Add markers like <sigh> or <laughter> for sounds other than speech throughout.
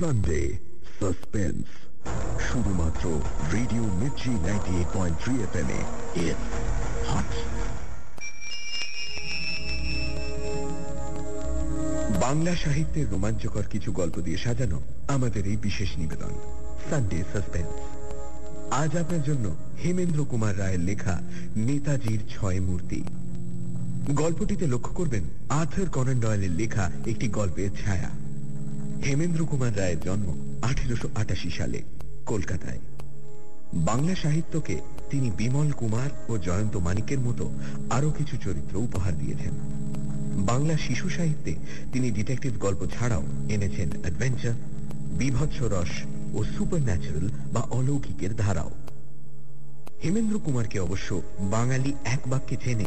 Sunday suspense শুধুমাত্র radio Mirchi ninety eight point three F M এ বাংলা সাহিত্যের রোমাঞ্চকর কিছু গল্প দিয়ে সাজানো আমাদের এই বিশেষ নিবেদন সানডে সাসপেন্স আজ আপনার জন্য হেমেন্দ্র কুমার রায়ের লেখা নেতাজির ছয় মূর্তি। গল্পটিতে লক্ষ্য করবেন আর্থার কনন ডয়েলের লেখা একটি গল্পের ছায়া। হেমেন্দ্র কুমার রায়ের জন্ম আঠেরোশো আটাশি সালে কলকাতায়। বাংলা সাহিত্যকে তিনি বিমল কুমার ও জয়ন্ত মানিকের মতো আরও কিছু চরিত্র উপহার দিয়েছেন। বাংলা শিশু সাহিত্যে তিনি ডিটেকটিভ গল্প ছাড়াও এনেছেন অ্যাডভেঞ্চার, বিভৎস রস ও সুপার ন্যাচারাল বা অলৌকিকের ধারাও। হেমেন্দ্র কুমারকে অবশ্য বাঙালি এক বাক্যে চেনে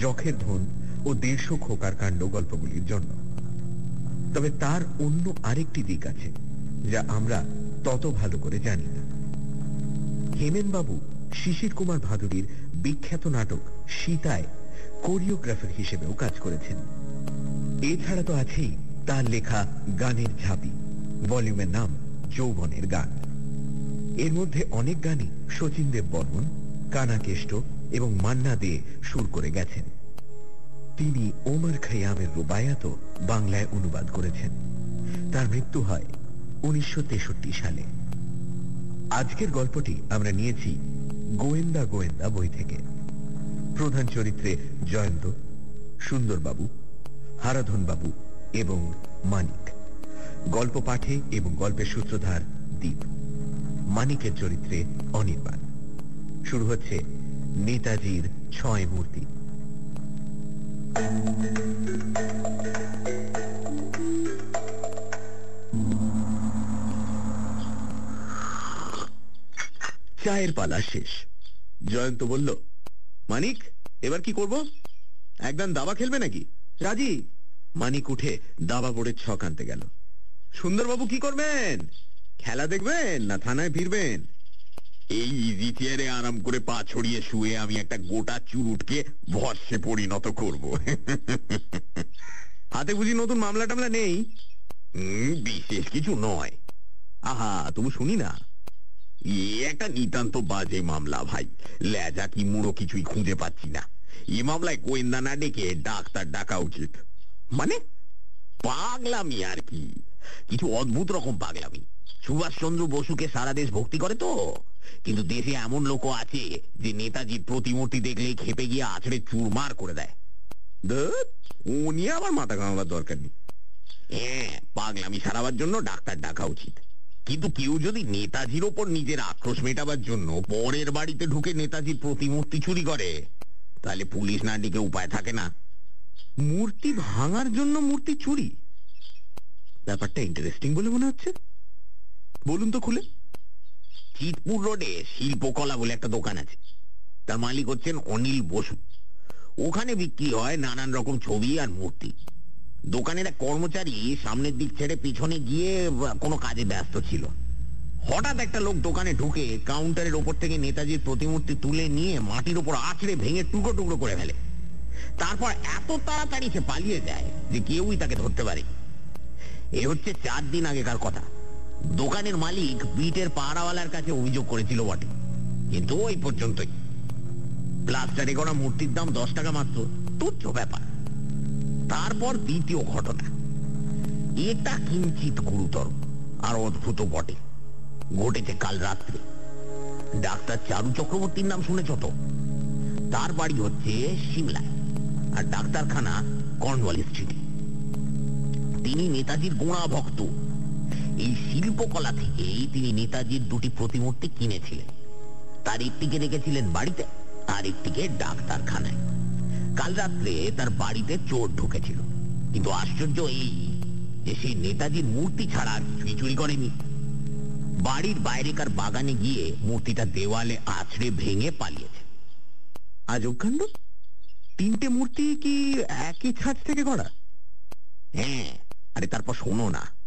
যখের ধন ও দেড়শো খোকার কাণ্ড গল্পগুলির জন্য। তবে তার অন্য আরেকটি দিক আছে, যা আমরা তত ভালো করে জানি না। হেমেনবাবু শিশির কুমার ভাদুরীর বিখ্যাত নাটক সীতায় কোরিওগ্রাফার হিসেবেও কাজ করেছেন। এছাড়া তো আছেই তার লেখা গানের ঝাঁপি, ভলিউমের নাম যৌবনের গান। এর মধ্যে অনেক গানই শচীন দেব বর্মন কানাকেষ্ট এবং মান্না দে সুর করে গেছেন। তিনি ওমর খৈয়ামের রুবায়াত বাংলায় অনুবাদ করেছেন। তার মৃত্যু হয় উনিশশো তেষট্টি সালে। আজকের গল্পটি আমরা নিয়েছি গোয়েন্দা গোয়েন্দা বই থেকে। প্রধান চরিত্রে জয়ন্ত, সুন্দরবাবু হারাধন বাবু এবং মানিক। গল্প পাঠে এবং গল্পের সূত্রধার দ্বীপ মানিকের চরিত্রে অনির্বাণ। শুরু হচ্ছে নেতাজির ছয় মূর্তি। চায়ের পালা শেষ। জয়ন্ত বলল, মানিক, এবার কি করব? একদম দাবা খেলবে নাকি? রাজি। মানিক উঠে দাবা বোর্ডের ছক আনতে গেল। সুন্দরবাবু কি করবেন? খেলা দেখবেন না থানায় ফিরবেন? এই ইজি চেয়ারে আরাম করে পা ছড়িয়ে শুয়ে আমি একটা গোটা চুরুটকে ভস্যে পরিণত করব। হাতে বুঝি নতুন মামলা টামলা নেই? বিশেষ কিছু নয়। আহা, তুমি শুনি না? একটা নিতান্ত বাজে মামলা, ভাই। লেজা কি মুড়ো কিছুই খুঁজে পাচ্ছি না। এ মামলায় গোয়েন্দা না ডেকে ডাক্তার ডাকা উচিত। মানে? পাগলামি আর কি? কিছু অদ্ভুত রকম পাগলামি। সুভাষচন্দ্র বসুকে সারা দেশ ভক্তি করে তো? কিন্তু দেশে এমন লোকও আছে যে নেতাজির প্রতিমূর্তি দেখলেই খেপে গিয়ে আছড়ে চুরমার করে দেয়। উনি আবার মাথা ঘামাবার দরকার নেই। হ্যাঁ পাগলামি সারাবার জন্য ডাক্তার ডাকা উচিত। কিন্তু কেউ যদি নেতাজির ওপর নিজের আক্রোশ মেটাবার জন্য পরের বাড়িতে ঢুকে নেতাজির প্রতিমূর্তি চুরি করে, তাহলে পুলিশ না ডেকে উপায় থাকে না। মূর্তি ভাঙার জন্য মূর্তি চুরি। ব্যাপারটা ইন্টারেস্টিং বলে মনে হচ্ছে। বলুন তো খুলে। চিতপুর রোডে শিল্পকলা বলে একটা দোকান আছে। তার মালিক হচ্ছেন অনিল বসু। ওখানে বিক্রি হয় নানান রকম ছবি আর মূর্তি। দোকানের এক কর্মচারী সামনের দিক ছেড়ে পিছনে গিয়ে কোনো কাজে ব্যস্ত ছিল। হঠাৎ একটা লোক দোকানে ঢুকে কাউন্টারের ওপর থেকে নেতাজির প্রতিমূর্তি তুলে নিয়ে মাটির ওপর আছড়ে ভেঙে টুকরো টুকরো করে ফেলে। তারপর এত তাড়াতাড়ি সে পালিয়ে যায় যে কেউই তাকে ধরতে পারে এ হচ্ছে চার দিন আগেকার কথা। দোকানের মালিক বিটের পাড়াওয়ালার কাছে অভিযোগ করেছিল বটে। কিন্তু ওই পর্যন্তই। প্লাস্টারে করা মূর্তির দাম দশ টাকা মাত্র। তুচ্ছ ব্যাপার। তারপর দ্বিতীয় ঘটনা। এটা কিঞ্চিত গুরুতর আর অদ্ভুত বটে। ঘটেছে কাল রাত্রে। ডাক্তার চারু চক্রবর্তীর নাম শুনেছ তো? তার বাড়ি হচ্ছে সিমলায় আর ডাক্তারখানা কর্নওয়াল স্ট্রিটে। তিনি নেতাজির গোড়া ভক্ত। এই শিল্পকলা থেকেই তিনি নেতাজির দুটি প্রতিমূর্তি কিনেছিলেন। তার একটিকে রেখেছিলেন বাড়িতে, আর একটিকে ডাক্তারখানায়। কাল রাত্রে তার বাড়িতে চোর ঢুকেছিল। কিন্তু আশ্চর্য এই যে সেই নেতাজির মূর্তি ছাড়া আর কিছুই চুরি করেনি। বাড়ির বাইরেকার বাগানে গিয়ে মূর্তিটা দেওয়ালে আছড়ে ভেঙে পালিয়েছে। আজব কাণ্ড তিনটে মূর্তি কি একই ছাদ থেকে করা হ্যাঁ আরে তারপর শোনো না।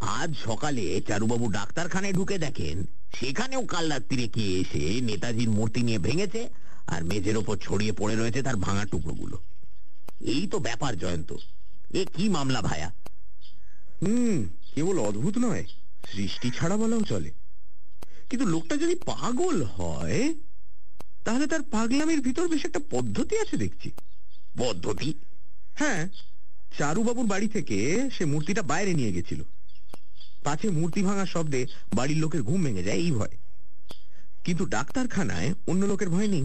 আজ সকালে চারুবাবু ডাক্তারখানায় ঢুকে দেখেন সেখানেও কাল রাত্রিরে কে এসে নেতাজির মূর্তি নিয়ে ভেঙেছে আর মেঝের ওপর ছড়িয়ে পড়ে রয়েছে তার ভাঙা টুকরোগুলো। এই তো ব্যাপার জয়ন্ত। এ কি মামলা ভায়া? হুম কেবল অদ্ভুত নয় সৃষ্টি ছাড়া বলাও চলে। কিন্তু লোকটা যদি পাগল হয় তাহলে তার পাগলামের ভিতর বেশ একটা পদ্ধতি আছে দেখছি। পদ্ধতি? হ্যাঁ চারুবাবুর বাড়ি থেকে সে মূর্তিটা বাইরে নিয়ে গেছিল। পাছে মূর্তি ভাঙার শব্দে বাড়ির লোকের ঘুম ভেঙে যায়, এই ভয়। কিন্তু ডাক্তারখানায় অন্য লোকের ভয় নেই।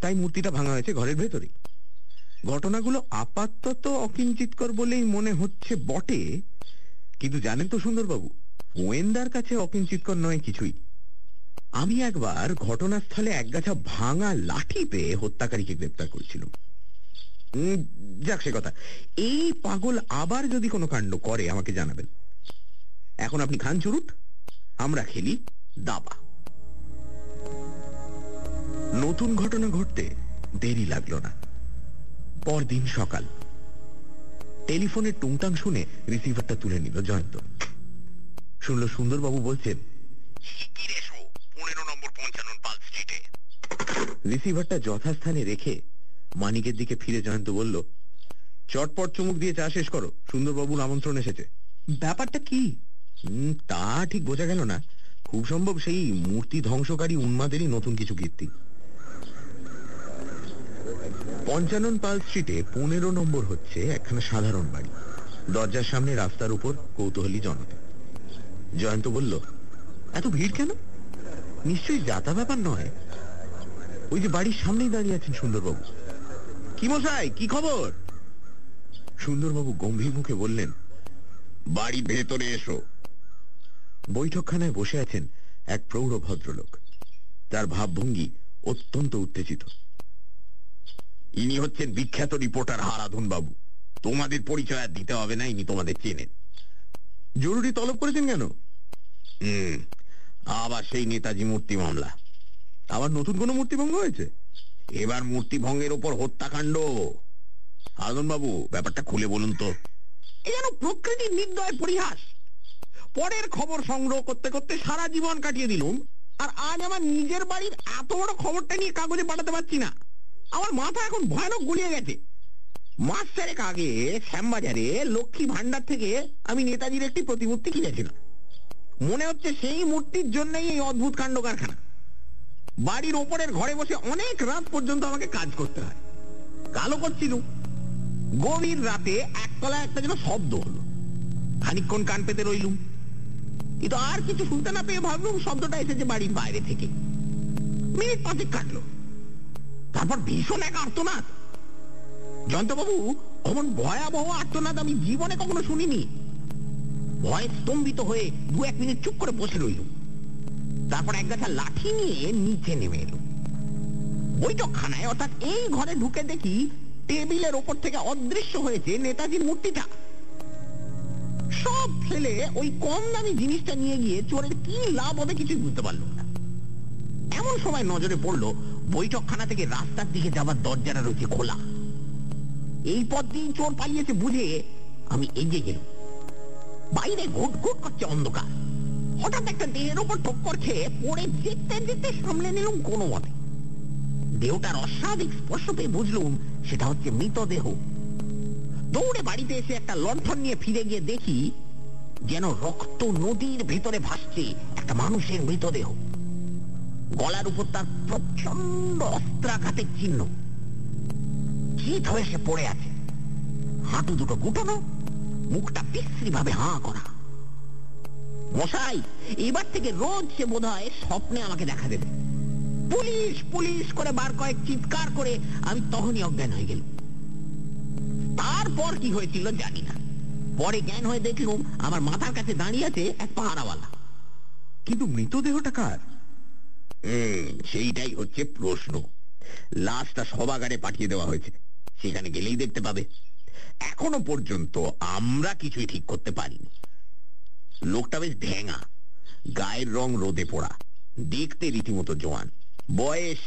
তাই মূর্তিটা ভাঙা হয়েছে ঘরের ভেতরে ঘটনাগুলো আপাতত অকিঞ্চিতকর বলেই মনে হচ্ছে বটে। কিন্তু জানেন তো সুন্দরবাবু, গোয়েন্দার কাছে অকিঞ্চিতকর নয় কিছুই। আমি একবার ঘটনাস্থলে একগাছা ভাঙা লাঠি পেয়ে হত্যাকারীকে গ্রেপ্তার করেছিলাম। যাক সে কথা। এই পাগল আবার যদি কোনো কাণ্ড করে, আমাকে জানাবেন। এখন আপনি খান চুরুট, আমরা খেলি দাবা। নতুন ঘটনা ঘটতে দেরি লাগল না। পরদিন সকাল। টেলিফোনের টুংটাং শুনে রিসিভারটা তুলে নিল জয়ন্ত। শুনলো সুন্দরবাবু বলছেন রিসিভারটা যথাস্থানে রেখে মানিকের দিকে ফিরে জয়ন্ত বলল, চটপট চুমুক দিয়ে চা শেষ করো, সুন্দরবাবুর আমন্ত্রণ এসেছে। ব্যাপারটা কি? তা ঠিক বোঝা গেল না। খুব সম্ভব সেই মূর্তি ধ্বংসকারী উন্মাদেরই নতুন কিছু কীর্তি। পঞ্চানন পাল স্ট্রিটে পনেরো নম্বর হচ্ছে একখানা সাধারণ বাড়ি। দরজার সামনে রাস্তার উপর কৌতূহলী জনতা। জয়ন্ত বলল, এত ভিড় কেন? নিশ্চয়ই যাতা ব্যাপার নয়। ওই যে বাড়ির সামনেই দাঁড়িয়ে আছেন সুন্দরবাবু। কি মশাই, কি খবর? সুন্দরবাবু গম্ভীর মুখে বললেন বাড়ি ভেতরে এসো। বৈঠকখানায় বসে আছেন এক প্রৌঢ় ভদ্রলোক। তার ভাবভঙ্গি অত্যন্ত উত্তেজিত। ইনি হচ্ছেন বিখ্যাত রিপোর্টার হারাধন বাবু তোমাদের পরিচয় আর দিতে হবে না, ইনি তোমাদের চেনেন। জরুরি তলব করেছেন কেন? হুম, আবার সেই নেতাজি মূর্তি মামলা। আবার নতুন কোনো মূর্তি ভঙ্গ হয়েছে? এবার মূর্তি ভঙ্গের ওপর হত্যাকাণ্ড। হারাধন বাবু ব্যাপারটা খুলে বলুন তো। এ যেন প্রকৃতির নির্দয় পরিহাস। পরের খবর সংগ্রহ করতে করতে সারা জীবন কাটিয়ে দিলুম। আর আজ আমার নিজের বাড়ির এত বড় খবরটা নিয়ে কাগজে পাঠাতে পারছি না। আমার মাথা এখন ভয়ানক গুলিয়ে গেছে। মাস চারেক আগে শ্যামবাজারে লক্ষ্মী ভান্ডার থেকে আমি নেতাজির একটি প্রতিমূর্তি কিনেছিলাম। মনে হচ্ছে সেই মূর্তির জন্যই এই অদ্ভুত কাণ্ড কারখানা বাড়ির ওপরের ঘরে বসে অনেক রাত পর্যন্ত আমাকে কাজ করতে হয়। কালো করছিল গভীর রাতে একতলায় একটা যেন শব্দ হলো। খানিকক্ষণ কান পেতে রইলুম। কিন্তু আর কিছু শুনতে না পেয়ে ভাবলুম শব্দটা এসেছে বাড়ির বাইরে থেকে। মিনিট পাঁচেক কাটলো। তারপর ভীষণ এক আর্তনাদ। জয়ন্তবাবু, অমন ভয়াবহ আর্তনাদ আমি জীবনে কখনো শুনিনি। ভয় স্তম্ভিত হয়ে দু এক মিনিট চুপ করে বসে রইল তারপর এক গাছা লাঠি নিয়ে নিচে নেমে এলো বৈঠকখানায় অর্থাৎ এই ঘরে ঢুকে দেখি টেবিলের ওপর থেকে অদৃশ্য হয়েছে নেতাজির মূর্তিটা। সব ফেলে ওই কম দামি জিনিসটা নিয়ে গিয়ে চোরের কি লাভ হবে কিছুই বুঝতে পারল না। এমন সময় নজরে পড়ল বৈঠকখানা থেকে রাস্তার দিকে যাবার দরজাটা রয়েছে খোলা। এই পথ দিয়ে চোর পালিয়েছে বুঝে আমি এগিয়ে গেলাম। বাইরে ঘুট ঘুট করছে অন্ধকার। হঠাৎ একটা দেহের ওপর ঠক্কর খেয়ে পড়ে যেতে যেতে সামলে নিলাম কোনো মতে। দেহটার অস্বাভাবিক স্পর্শ পেয়ে বুঝলুম সেটা হচ্ছে মৃতদেহ। দৌড়ে বাড়িতে এসে একটা লণ্ঠন নিয়ে ফিরে গিয়ে দেখি যেন রক্ত নদীর ভেতরে ভাসছে একটা মানুষের মৃতদেহ। গলার উপর তার প্রচণ্ড অস্ত্রাঘাতের চিহ্ন। চিত হয়ে সে পড়ে আছে। হাঁটু দুটো গুটানো, মুখটা বিশ্রী ভাবে হাঁ করা। মশাই, এবার থেকে রোজ সে বোধ হয় স্বপ্নে আমাকে দেখা দেবে। পুলিশ পুলিশ করে বার কয়েক চিৎকার করে আমি তখনই অজ্ঞান হয়ে গেলাম। তারপর কি হয়েছিল জানি না। পরে জ্ঞান হয়ে দেখলুম আমার মাথার কাছে দাঁড়িয়ে আছে এক পাহারাওয়ালা। কিন্তু মৃতদেহটা কার? সেইটাই হচ্ছে প্রশ্ন। লাশটা সবাগারে পাঠিয়ে দেওয়া হয়েছে। সেখানে গেলেই দেখতে পাবে। এখনও পর্যন্ত আমরা কিছুই ঠিক করতে পারিনি। লোকটা বেশ ঢেঙা গায়ের রং রোদে পোড়া। দেখতে রীতিমতো জোয়ান। বয়স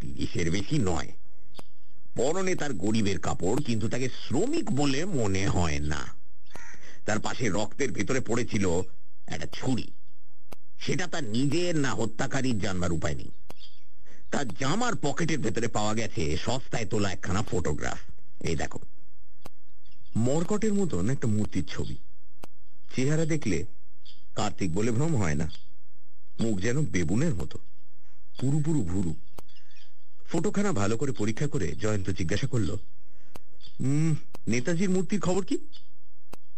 তিরিশের বেশি নয়। পরনে তার গরিবের কাপড়, কিন্তু তাকে শ্রমিক বলে মনে হয় না। তার পাশে রক্তের ভেতরে পড়েছিল একটা ছুরি। সেটা তার নিজের না হত্যাকারীর জানবার উপায় নেই। তার জামার পকেটের ভেতরে পাওয়া গেছে সস্তায় তোলা একখানা ফটোগ্রাফ। এই দেখো। মরকটের মতন একটা মূর্তির ছবি। চেহারা দেখলে কার্তিক বলে ভ্রম হয় না। মুখ যেন বেবুনের মতো। পুরু পুরু ভুরু। ফটোখানা ভালো করে পরীক্ষা করে জয়ন্ত জিজ্ঞাসা করল "উম, নেতাজির মূর্তির খবর কি?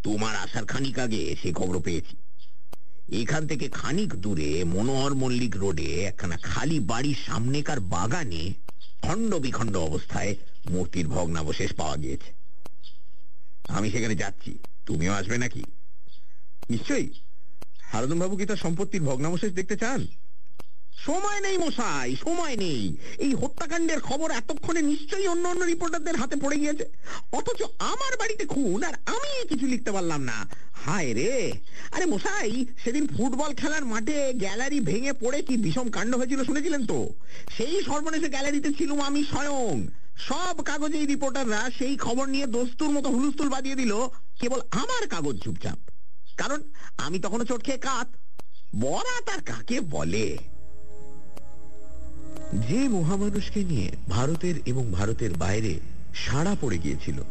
তোমার আসার খানিক আগে সে খবর পেয়েছি। এখান থেকে খানিক দূরে মনোহর মল্লিক রোডে একখানা খালি বাড়ির সামনেকার বাগানে খণ্ড বিখণ্ড অবস্থায় মূর্তির ভগ্নাবশেষ পাওয়া গিয়েছে। আমি সেখানে যাচ্ছি। তুমিও আসবে নাকি? নিশ্চয়ই। হারদন বাবু কি তার সম্পত্তির ভগ্নাবশেষ দেখতে চান? সময় নেই মশাই, সময় নেই। এই হত্যাকাণ্ডের খবর এতক্ষণে নিশ্চয়ই অন্য অন্য রিপোর্টারদের হাতে পড়ে গিয়েছে। অথচ আমার বাড়িতে খুন আর আমি কিছু লিখতে পারলাম না। হায় রে। আরে মশাই, সেদিন ফুটবল খেলার মাঠে গ্যালারি ভেঙে পড়ে কি বিষম কাণ্ড হয়েছিল শুনেছিলেন তো? সেই সর্বনেশে গ্যালারিতে ছিলাম আমি স্বয়ং। সব কাগজেই রিপোর্টাররা সেই খবর নিয়ে দস্তুর মতো হুলুস্তুল বাদিয়ে দিল, কেবল আমার কাগজ চুপচাপ। কারণ আমি তখনও চোট খেয়ে কাত। বরাত আর কাকে বলে? যে মহামানুষকে নিয়ে ভারতের এবং ভারতের বাইরে সাড়া পড়ে গিয়েছিল,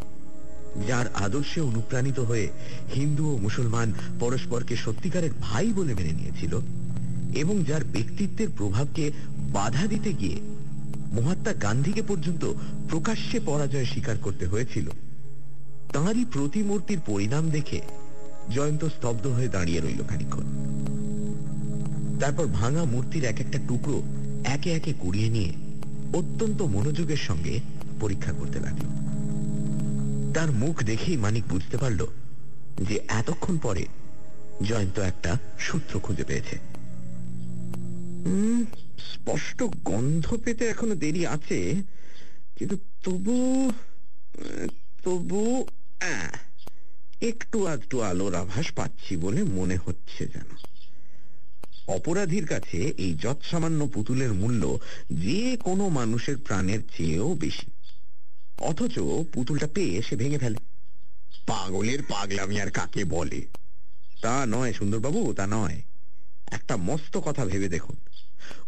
যার আদর্শে অনুপ্রাণিত হয়ে হিন্দু ও মুসলমান পরস্পরকে সত্যিকারের ভাই বলে মেনে নিয়েছিল এবং যার ব্যক্তিত্বের প্রভাবকে বাধা দিতে গিয়ে মহাত্মা গান্ধীকে পর্যন্ত প্রকাশ্যে পরাজয় স্বীকার করতে হয়েছিল, তাঁরই প্রতিমূর্তির পরিণাম দেখে জয়ন্ত স্তব্ধ হয়ে দাঁড়িয়ে রইল খানিক্ষণ তারপর ভাঙা মূর্তির এক একটা টুকরো একে একে কুড়িয়ে নিয়ে অত্যন্ত মনোযোগের সঙ্গে পরীক্ষা করতে লাগল। তার মুখ দেখেই মানিক বুঝতে পারল যে এতক্ষণ পরে জয়ন্ত একটা সূত্র খুঁজে পেয়েছে। স্পষ্ট গন্ধ পেতে এখনও দেরি আছে, কিন্তু তবু তবু একটু আধটু আলোর আভাস পাচ্ছি বলে মনে হচ্ছে যেন। অপরাধীর কাছে এই যৎসামান্য পুতুলের মূল্য যে কোনো মানুষের প্রাণের চেয়েও বেশি। অথচ পুতুলটা পেয়ে সে ভেঙে ফেলে। পাগলের পাগলামি আর কাকে বলে? তা নয়, সুন্দরবাবু, তা নয়। একটা মস্ত কথা ভেবে দেখুন।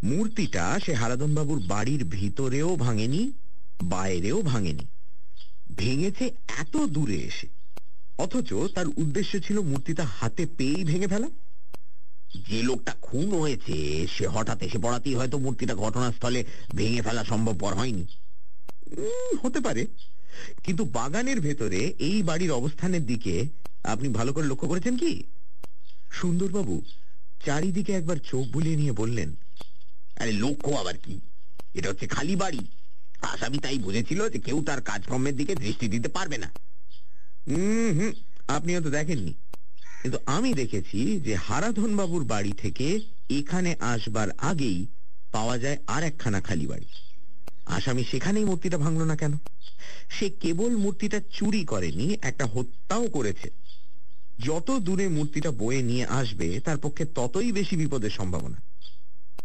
মূর্তিটা সে হারাধন বাবুর বাড়ির ভিতরেও ভাঙেনি, বাইরেও ভাঙেনি। ভেঙেছে এত দূরে এসে। অথচ তার উদ্দেশ্য ছিল মূর্তিটা হাতে পেয়েই ভেঙে ফেলা। যে লোকটা খুন হয়েছে, সে হঠাৎ এসে পড়াতেই হয়তো মূর্তিটা ঘটনাস্থলে ভেঙে ফেলা সম্ভবপর হয়নি। হতে পারে। কিন্তু বাগানের ভেতরে এই বাড়ির অবস্থানের দিকে আপনি ভালো করে লক্ষ্য করেছেন কি? সুন্দরবাবু, চারিদিকে একবার চোখ বুলিয়ে নিয়ে বললেন, আরে, লক্ষ্য আবার কি? এটা হচ্ছে খালি বাড়ি। আসামি তাই বুঝেছিল যে কেউ তার কাজকর্মের দিকে দৃষ্টি দিতে পারবে না। হুম হুম আপনি হয়তো দেখেননি। কিন্তু আমি দেখেছি যে হারাধন বাবুর বাড়ি থেকে এখানে আসবার আগেই পাওয়া যায় আর একখানা খালি বাড়ি। আসামি সেখানেই মূর্তিটা ভাঙলো না কেন? সে কেবল মূর্তিটা চুরি করেনি, একটা হত্যাও করেছে। যত দূরে মূর্তিটা বয়ে নিয়ে আসবে, তার পক্ষে ততই বেশি বিপদের সম্ভাবনা।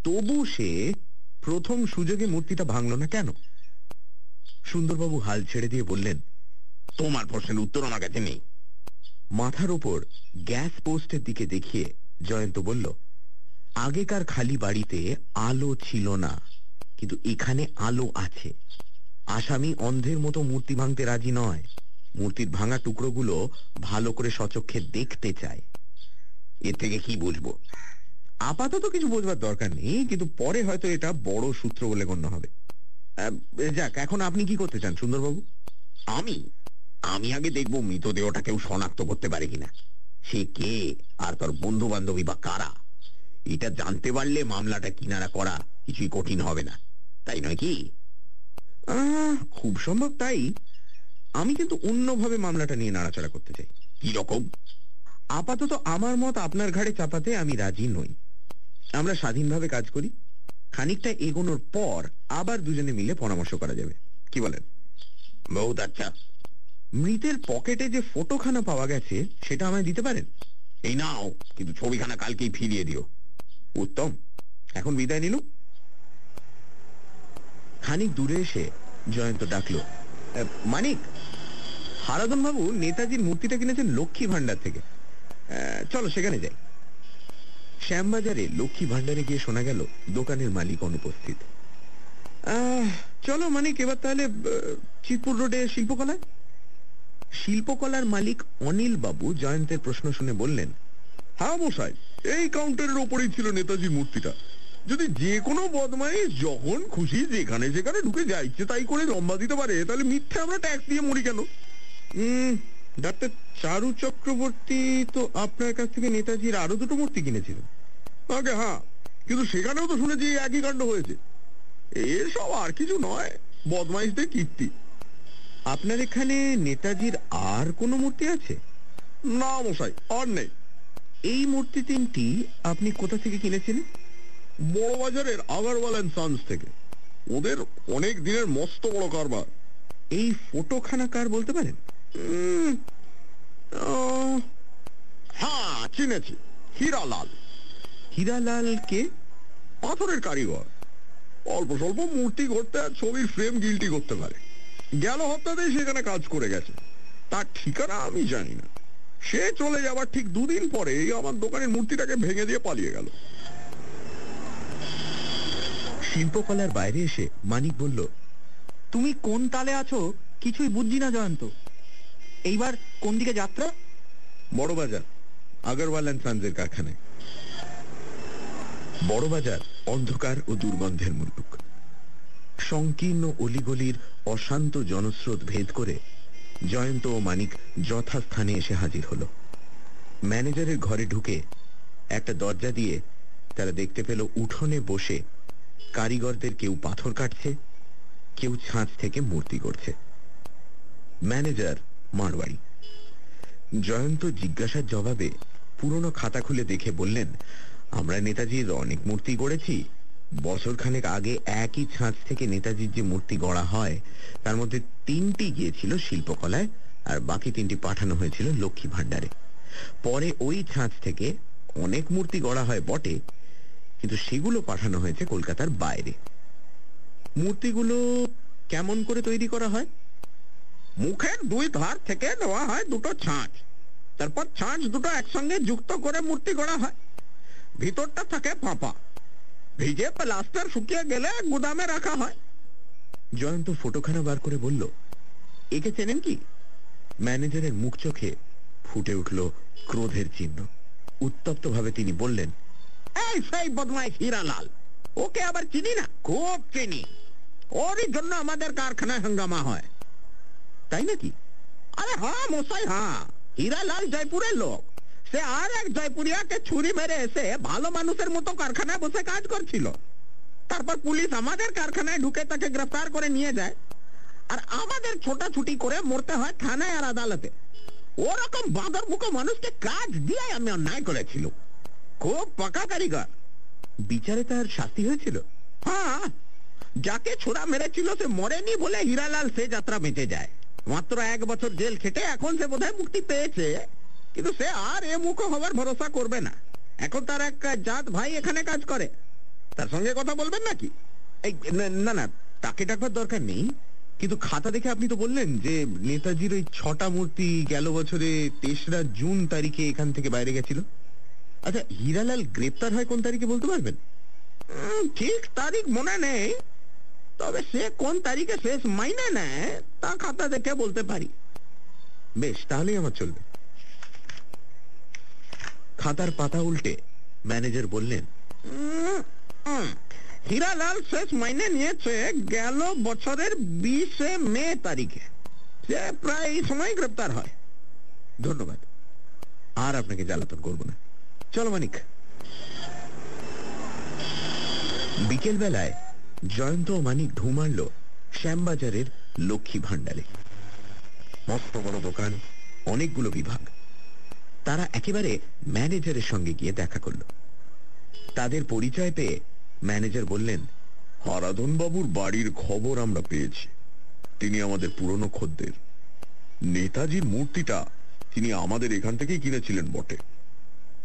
তবু সে প্রথম সুযোগে মূর্তিটা ভাঙল না কেন? সুন্দরবাবু হাল ছেড়ে দিয়ে বললেন, তোমার প্রশ্নের উত্তর আমার কাছে নেই। মাথার উপর গ্যাস পোস্টের দিকে দেখিয়ে জয়ন্ত বলল, আগেকার খালি বাড়িতে আলো ছিল না, কিন্তু এখানে আলো আছে। আসামি অন্ধের মতো মূর্তি ভাঙতে রাজি নয়। মূর্তির ভাঙা টুকরোগুলো ভালো করে সচক্ষে দেখতে চায়। এর থেকে কি বুঝব? আপাতত কিছু বোঝবার দরকার নেই, কিন্তু পরে হয়তো এটা বড় সূত্র বলে গণ্য হবে। যাক, এখন আপনি কি করতে চান, সুন্দরবাবু? আমি? আমি আগে দেখব মৃতদেহটা কেউ শনাক্ত করতে পারে কিনা। সে কে আর তার বন্ধু বান্ধবী বা কারা? এটা জানতে পারলে মামলাটা কিনারা করা কিছুই কঠিন হবে না। তাই নয় কি? খুব সম্ভব তাই। আমি কিন্তু অন্যভাবে মামলাটা নিয়ে নাড়াচাড়া করতে চাই। কি রকম? আপাতত আমার মত আপনার ঘাড়ে চাপাতে আমি রাজি নই। আমরা স্বাধীনভাবে কাজ করি। খানিকটা এগোনোর পর আবার দুজনে মিলে পরামর্শ করা যাবে। কি বলেন? বহুত আচ্ছা। মৃতের পকেটে যে ফটোখানা পাওয়া গেছে, সেটা আমায় দিতে পারেন? এই নাও, কিন্তু ছবিখানা কালকেই ফিরিয়ে দিও। উত্তম, এখন বিদায় নিল খানিক দূরে এসে জয়ন্ত ডাকলো মানিক হারাধন বাবু নেতাজির মূর্তিটা কিনেছেন লক্ষ্মী ভান্ডার থেকে। চলো সেখানে যাই। শ্যামবাজারে লক্ষ্মী ভান্ডারে গিয়ে শোনা গেল দোকানের মালিক অনুপস্থিত। চলো মানিক, এবার তাহলে চিতপুর রোডে শিল্পকলা শিল্পকলার মালিক অনিল বাবু জয়ন্তের প্রশ্ন শুনে বললেন হ্যাঁ মশাই, এই কাউন্টারের ওপরেই ছিল নেতাজির মূর্তিটা। যদি যে কোনো বদমাইশ যখন খুশি যেখানে যেখানে ঢুকে যা ইচ্ছে তাই করে লম্বা দিতে পারে, তাহলে মিথ্যে আমরা ট্যাক্স দিয়ে মরি কেন? ডাক্তার চারু চক্রবর্তী তো আপনার কাছ থেকে নেতাজির আরও দুটো মূর্তি কিনেছিল আগে হ্যাঁ কিন্তু সেখানেও তো শুনেছি একই কাণ্ড হয়েছে। এসব আর কিছু নয়, বদমাইশদের কীর্তি। আপনার এখানে নেতাজির আর কোনো মূর্তি আছে? না মশাই আর নেই। এই মূর্তি তিনটি আপনি কোথা থেকে কিনেছিলেন? বড় বাজারের আগারওয়াল অ্যান্ড সান্স থেকে। ওদের অনেক দিনের মস্ত বড় কারবার। এই ফটোখানা কার বলতে পারেন? হ্যাঁ চিনেছি। হীরালাল। হীরালাল কে? পাথরের কারিগর। অল্প স্বল্প মূর্তি করতে আর ছবির ফ্রেম গিলটি করতে পারে। গেল হপ্তাতেই সেখানে কাজ করে গেছে। তার ঠিকানা আমি জানি না। সে চলে যাবার ঠিক দুদিন পরেই আমার দোকানের মূর্তিটাকে ভেঙে দিয়ে পালিয়ে গেল। শিল্পকলার বাইরে এসে মানিক বলল তুমি কোন তালে আছো কিছুই বুঝছি না জয়ন্ত। এইবার কোন দিকে যাত্রা? বড়বাজার আগরওয়াল অ্যান্ড সানজের কারখানায়। বড়বাজার অন্ধকার ও দুর্গন্ধের মুলুক সংকীর্ণ অলিগলির অশান্ত জনস্রোত ভেদ করে জয়ন্ত ও মানিক যথাস্থানে এসে হাজির হল। ম্যানেজারের ঘরে ঢুকে একটা দরজা দিয়ে তারা দেখতে পেল উঠোনে বসে কারিগরদের কেউ পাথর কাটছে, কেউ ছাঁচ থেকে মূর্তি করছে ম্যানেজার মারবাড়ি জয়ন্ত জিজ্ঞাসার জবাবে পুরনো খাতা খুলে দেখে বললেন, আমরা নেতাজির অনেক মূর্তি গড়েছি বছর খানেক আগে একই ছাঁচ থেকে নেতাজির যে মূর্তি গড়া হয়, তার মধ্যে তিনটি গিয়েছিল শিল্পকলায় আর বাকি তিনটি পাঠানো হয়েছিল লক্ষ্মী ভাণ্ডারে। পরে ওই ছাঁচ থেকে অনেক মূর্তি গড়া হয় বটে, কিন্তু সেগুলো পাঠানো হয়েছে কলকাতার বাইরে। মূর্তিগুলো কেমন করে তৈরি করা হয়? মুখের দুই ধার থেকে দেওয়া হয় দুটো ছাঁচ। তারপর ছাঁচ দুটো একসঙ্গে যুক্ত করে মূর্তি গড়া হয়। ভিতরটা থাকে ফাঁপা। ভিজে প্লাস্টার শুকিয়ে গেলে গুদামে রাখা হয়। জয়ন্ত ফটোখানা বার করে বলল, একে চেনেন কি? ম্যানেজারের মুখ চোখে ফুটে উঠল ক্রোধের চিহ্ন। উত্তপ্ত ভাবে তিনি বললেন, এই সেই বদমাইশ হীরালাল, ওকে আবার চিনি না? খুব চিনি। ওরই জন্য আমাদের কারখানায় হাঙ্গামা হয়। তাই নাকি? আরে হ্যাঁ মশাই হ্যাঁ। হীরালাল জয়পুরের লোক। সে আর এক জয়পুরিয়াকে ছুরি মেরে এসে ভালো মানুষের মতো কারখানায় বসে কাজ করছিল। তারপর পুলিশ আমাদের কারখানায় ঢুকে তাকে গ্রেফতার করে নিয়ে যায়। আর আমাদের ছোটাছুটি করে মরতে হয় থানায় আর আদালতে। ওরকম বাঁদর মুখো মানুষকে কাজ দিয়ে আমি অন্যায় করেছিল। খুব পাকা কারিগর। বিচারে তার শাস্তি হয়েছিল? হ্যাঁ যাকে ছোড়া মেরেছিল সে মরেনি বলে হীরালাল সে যাত্রা বেঁচে যায়। মাত্র এক বছর জেল খেটে এখন সে বোধহয় মুক্তি পেয়েছে। কিন্তু সে আর এ মুখ হবার ভরসা করবে না। এখন তার এক জাত ভাই এখানে কাজ করে। তার সঙ্গে কথা বলবেন নাকি? এই, না- না তাকে ডাকবার দরকার নেই। কিন্তু খাতা দেখে আপনি তো বললেন যে নেতাজির ওই ছটা মূর্তি গেল বছরে তেসরা জুন তারিখে এখান থেকে বাইরে গেছিল। আচ্ছা হীরালাল গ্রেপ্তার হয় কোন তারিখে বলতে পারবেন? ঠিক তারিখ মনে নেই। তবে সে কোন তারিখে শেষ মাইনে নেয়, তা খাতা দেখে বলতে পারি। বেশ, তাহলেই আমার চলবে। খাতার পাতা উল্টে ম্যানেজার বললেন "উম, উম, হীরালাল শেষ মাইনে নিয়েছে গেল বছরের বিশে মে তারিখে। সে প্রায় এই সময় গ্রেপ্তার হয়। ধন্যবাদ। আর আপনাকে জ্বালাতন করব না। চলো মানিক। বিকেল বেলায় জয়ন্ত ও মানিক ঢু মারল শ্যামবাজারের লক্ষ্মী ভাণ্ডারে। মস্ত বড় দোকান অনেকগুলো বিভাগ। তারা একেবারে ম্যানেজারের সঙ্গে গিয়ে দেখা করল। তাদের পরিচয় পেয়ে ম্যানেজার বললেন বাবুর বাড়ির খবর আমরা পেয়েছি। তিনি আমাদের পুরনো খদ্দের। নেতাজির মূর্তিটা তিনি আমাদের এখান থেকেই কিনেছিলেন বটে।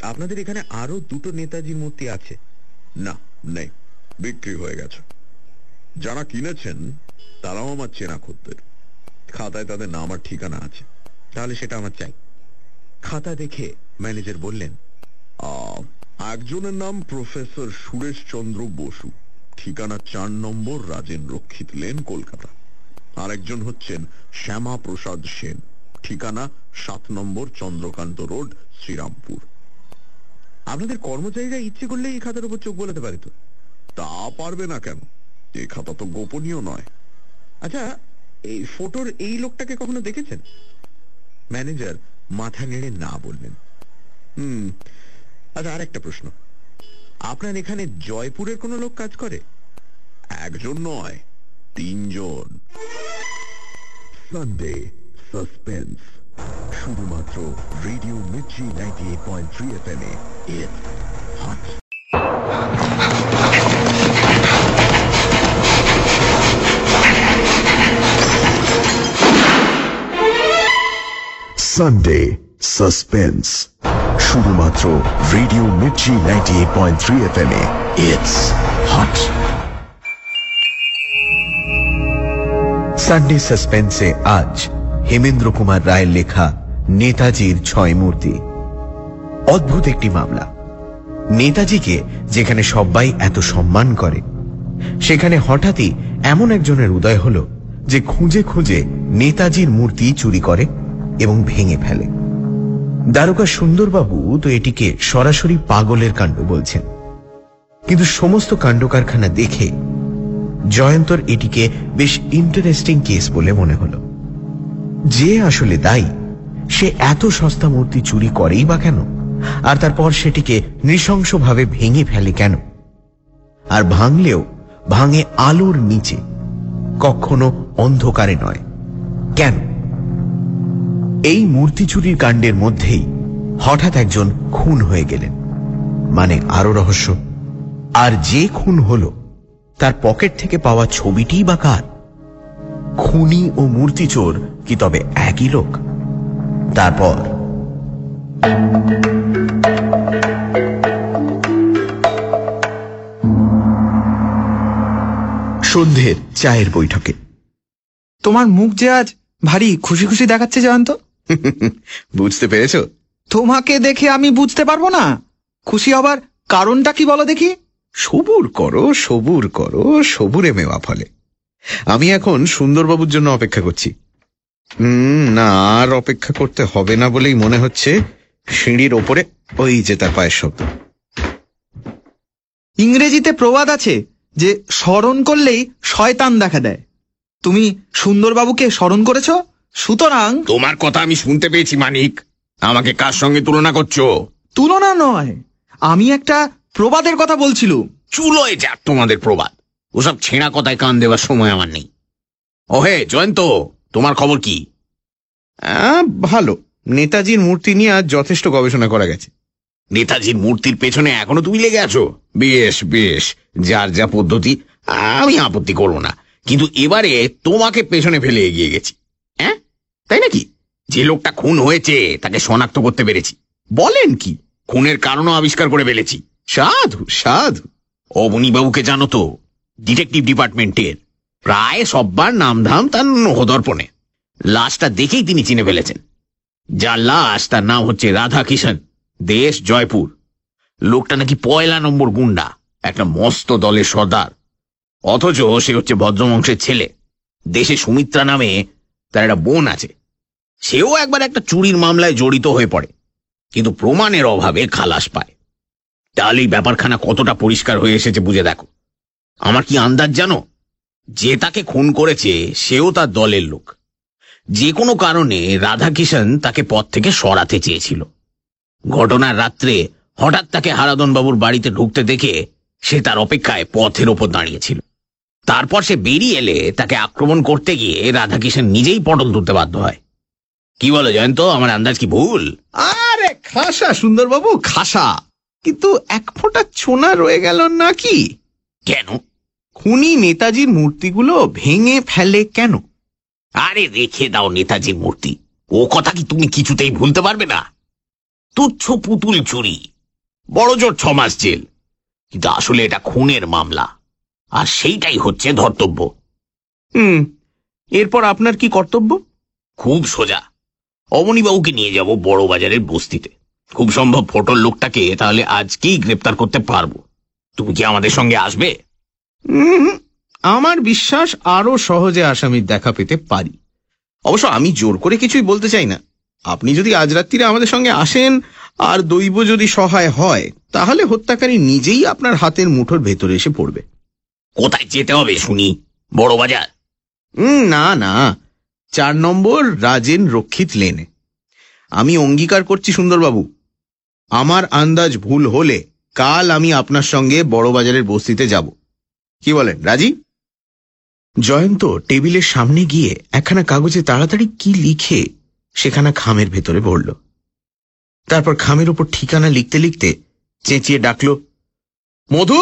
আপনাদের এখানে আরও দুটো নেতাজির মূর্তি আছে। না, নেই, বিক্রি হয়ে গেছে। যারা কিনেছেন, তারাও আমার চেনা খদ্দের। খাতায় তাদের নাম আর ঠিকানা আছে। তাহলে সেটা আমার চাই। খাতা দেখে ম্যানেজার বললেন "আহ, একজনের নাম প্রফেসর সুরেশ চন্দ্র বসু। ঠিকানা চার নম্বর রাজেন রক্ষিত লেন কলকাতা। আরেকজন হচ্ছেন শ্যামা প্রসাদ সেন। ঠিকানা সাত নম্বর চন্দ্রকান্ত রোড শ্রীরামপুর। আপনাদের কর্মচারীরা ইচ্ছে করলে এই খাতার উপর চোখ বলাতে পারে তো। তা পারবে না কেন? এ খাতা তো গোপনীয় নয়। আচ্ছা এই ফটোর এই লোকটাকে কখনো দেখেছেন? ম্যানেজার মাথা নেড়ে না বললেন। হুম আচ্ছা আর একটা প্রশ্ন। আপনার এখানে জয়পুরের কোনো লোক কাজ করে? একজন নয়, তিনজন। সানডে সাসপেন্স শুধুমাত্র radio Mirchi ninety eight point three F M এ। হট সানডে সাসপেন্স শুধুমাত্র radio Mirchi ninety eight point three F M এ হট সানডে সাসপেন্সে আজ হেমেন্দ্র কুমার রায়ের লেখা নেতাজির ছয় মূর্তি। অদ্ভুত একটি মামলা। নেতাজিকে যেখানে সবাই এত সম্মান করে, সেখানে হঠাৎই এমন একজনের উদয় হল যে খুঁজে খুঁজে নেতাজির মূর্তি চুরি করে এবং ভেঙে ফেলে। দারোগা সুন্দরবাবু তো এটিকে সরাসরি পাগলের কাণ্ড বলছেন। কিন্তু সমস্ত কাণ্ড কারখানা দেখে জয়ন্তর এটিকে বেশ ইন্টারেস্টিং কেস বলে মনে হল। যে আসলে দায়ী, সে এত সস্তা মূর্তি চুরি করেই বা কেন? আর তারপর সেটিকে নৃশংসভাবে ভেঙে ফেলে কেন? আর ভাঙলেও ভাঙে আলোর নিচে, কখনো অন্ধকারে নয়। কেন? এই মূর্তি চুরির কাণ্ডের মধ্যেই হঠাৎ একজন খুন হয়ে গেলেন। মানে আরও রহস্য, আর যে খুন হলো, তার পকেট থেকে পাওয়া ছবিটিই বা কার? খুনি ও মূর্তি চোর কি তবে একই লোক? তারপর? সন্ধ্যের চায়ের বৈঠকে। তোমার মুখ যে আজ ভারী খুশি খুশি দেখাচ্ছে জয়ন্ত <laughs> বুঝতে পেরেছ? তোমাকে দেখে আমি বুঝতে পারব না। খুশি হবার কারণটা কি বলো দেখি? সবুর করো সবুর করো, সবুরে মেওয়া ফলে। আমি এখন সুন্দরবাবুর জন্য অপেক্ষা করছি। হুম, না, আর অপেক্ষা করতে হবে না বলেই মনে হচ্ছে সিঁড়ির ওপরে ওই যে তার পায়ের শব্দ। ইংরেজিতে প্রবাদ আছে যে স্মরণ করলেই শয়তান দেখা দেয়। তুমি সুন্দরবাবুকে স্মরণ করেছ? সুতরাং তোমার কথা আমি শুনতে পেয়েছি মানিক। আমাকে কার সঙ্গে তুলনা করছ? তুলনা নয় আমি একটা প্রবাদের কথা বলছিল। চুলোয় যাক তোমাদের প্রবাদ। ওসব ছেঁড়া কথায় কান দেওয়ার সময় আমার নেই। ওহে জয়ন্ত তোমার খবর কি? আহ, ভালো। নেতাজির মূর্তি নিয়ে আজ যথেষ্ট গবেষণা করা গেছে। নেতাজির মূর্তির পেছনে এখনও তুমি লেগে আছো? বেশ বেশ। যার যা পদ্ধতি আমি আপত্তি করব না। কিন্তু এবারে তোমাকে পেছনে ফেলে এগিয়ে গেছি। তাই নাকি? যে লোকটা খুন হয়েছে, তাকে শনাক্ত করতে পেরেছি। বলেন কি? খুনের কারণও আবিষ্কার করে ফেলেছি। সাধু সাধু। অবনীবাবুকে জানো তো, ডিটেকটিভ ডিপার্টমেন্টের। প্রায় সব্বার নামধাম তার নহদর্পণে লাশটা দেখেই তিনি চিনে ফেলেছেন। যার লাশ, তার নাম হচ্ছে রাধা কিষণ দেশ জয়পুর। লোকটা নাকি পয়লা নম্বর গুন্ডা, একটা মস্ত দলের সর্দার। অথচ সে হচ্ছে ভদ্রবংশের ছেলে। দেশে সুমিত্রা নামে তার একটা বোন আছে। সেও একবার একটা চুরির মামলায় জড়িত হয়ে পড়ে, কিন্তু প্রমাণের অভাবে খালাস পায়। তাহলে এই ব্যাপারখানা কতটা পরিষ্কার হয়ে এসেছে বুঝে দেখো। আমার কি আন্দাজ জানো? যে তাকে খুন করেছে, সেও তার দলের লোক। যে কোনো কারণে রাধাকিষণ তাকে পথ থেকে সরাতে চেয়েছিল। ঘটনার রাত্রে হঠাৎ তাকে হারাদন বাবুর বাড়িতে ঢুকতে দেখে সে তার অপেক্ষায় পথের ওপর দাঁড়িয়েছিল। তারপর সে বেরিয়ে এলে তাকে আক্রমণ করতে গিয়ে রাধাকিষণ নিজেই পটল তুলতে বাধ্য হয়। কি বলো জয়ন্ত? আমার আন্দাজ কি ভুল? আরে খাসা সুন্দরবাবু খাসা। কিন্তু এক ফোঁটা ছোনা রয়ে গেল নাকি? কেন? খুনি নেতাজির মূর্তিগুলো ভেঙে ফেলে কেন? আরে রেখে দাও নেতাজির মূর্তি। ও কথা কি তুমি কিছুতেই ভুলতে পারবে না? তুচ্ছ পুতুল চুরি বড় জোর ছ মাস জেল। কিন্তু আসলে এটা খুনের মামলা। আর সেইটাই হচ্ছে ধর্তব্য। হুম এরপর আপনার কি কর্তব্য? খুব সোজা। অবনীবাবুকে নিয়ে যাব বড় বাজারের বস্তিতে। খুব সম্ভব ফটোর লোকটাকে তাহলে আজকেই গ্রেপ্তার করতে পারব। তুমি কি আমাদের সঙ্গে আসবে? আমার বিশ্বাস আরও সহজে আসামির দেখা পেতে পারি। অবশ্য আমি জোর করে কিছুই বলতে চাই না। আপনি যদি আজ রাত্রিরে আমাদের সঙ্গে আসেন আর দৈব যদি সহায় হয় তাহলে হত্যাকারী নিজেই আপনার হাতের মুঠোর ভেতরে এসে পড়বে। কোথায় যেতে হবে শুনি। বড় বাজার। না না। চার নম্বর রাজেন রক্ষিত লেনে। আমি অঙ্গীকার করছি, সুন্দরবাবু। আমার আন্দাজ ভুল হলে কাল আমি আপনার সঙ্গে বড়বাজারের বস্তিতে যাব। কি বলেন, রাজি? জয়ন্ত টেবিলের সামনে গিয়ে একখানা কাগজে তাড়াতাড়ি কি লিখে সেখানা খামের ভেতরে ভরল তারপর খামের ওপর ঠিকানা লিখতে লিখতে চেঁচিয়ে ডাকলো, মধু!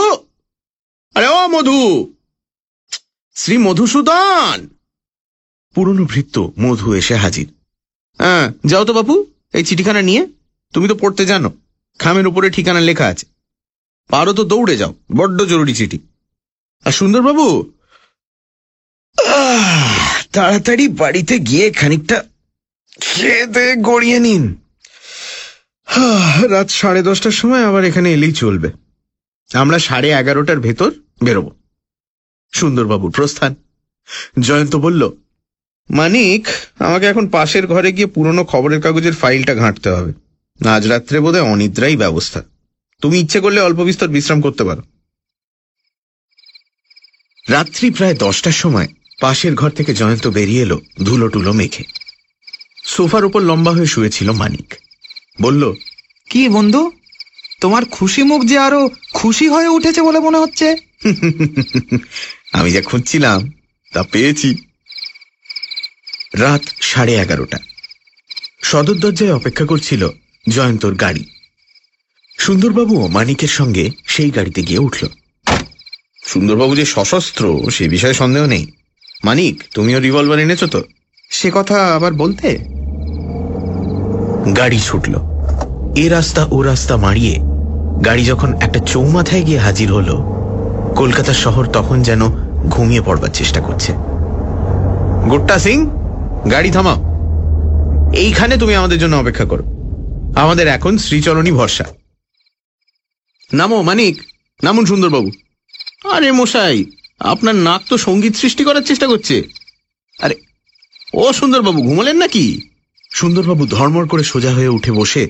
আরে ও মধু! শ্রী মধুসূদন! পুরনো ভৃত্য মধু এসে হাজির। হ্যাঁ যাও তো বাপু, এই চিঠিখানা নিয়ে। তুমি তো পড়তে জানো, খামের উপরে ঠিকানা লেখা আছে। পারো তো দৌড়ে যাও, বড্ড জরুরি চিঠি। আর সুন্দরবাবু তাড়াতাড়ি বাড়িতে গিয়ে খানিকটা দেয়ে গড়িয়ে নিন। রাত সাড়ে দশটার সময় আবার এখানে এলেই চলবে। আমরা সাড়ে এগারোটার ভেতর বেরোবো। সুন্দরবাবুর প্রস্থান। জয়ন্ত বলল মানিক আমাকে এখন পাশের ঘরে গিয়ে পুরনো খবরের কাগজের ফাইলটা ঘাঁটতে হবে। আজ রাত্রে বোধহয় অনিদ্রাই ব্যবস্থা। তুমি ইচ্ছে করলে অল্প বিস্তর বিশ্রাম করতে পারো। রাত্রি প্রায় দশটার সময় পাশের ঘর থেকে জয়ন্ত বেরিয়ে এলো ধুলো টুলো মেখে। সোফার উপর লম্বা হয়ে শুয়েছিল মানিক। বলল কি বন্ধু? তোমার খুশি মুখ যে আরও খুশি হয়ে উঠেছে বলে মনে হচ্ছে। <laughs> আমি যা খুঁজছিলাম তা পেয়েছি। রাত সাড়ে এগারোটা। সদর দরজায় অপেক্ষা করছিল জয়ন্তর গাড়ি। সুন্দরবাবুও মানিকের সঙ্গে সেই গাড়িতে গিয়ে উঠল। সুন্দরবাবু যে সশস্ত্র সে বিষয়ে সন্দেহ নেই। মানিক তুমিও রিভলভার এনেছ তো? সে কথা আবার বলতে? গাড়ি ছুটল। এ রাস্তা ও রাস্তা মারিয়ে গাড়ি যখন একটা চৌমাথায় গিয়ে হাজির হলো কলকাতা শহর তখন যেন ঘুমিয়ে পড়বার চেষ্টা করছে। গোট্টা সিং গাড়ি থামাও। এইখানে তুমি আমাদের জন্য অপেক্ষা করো। আমাদের এখন শ্রীচরণী ভরসা। নামো, মানিক। নামুন, সুন্দরবাবু। আরে, মশাই, আপনার নাক তো সংগীত সৃষ্টি করার চেষ্টা করছে। আরে, ও সুন্দরবাবু, ঘুমালেন নাকি? সুন্দরবাবু ধর্মর করে সোজা হয়ে উঠে বসে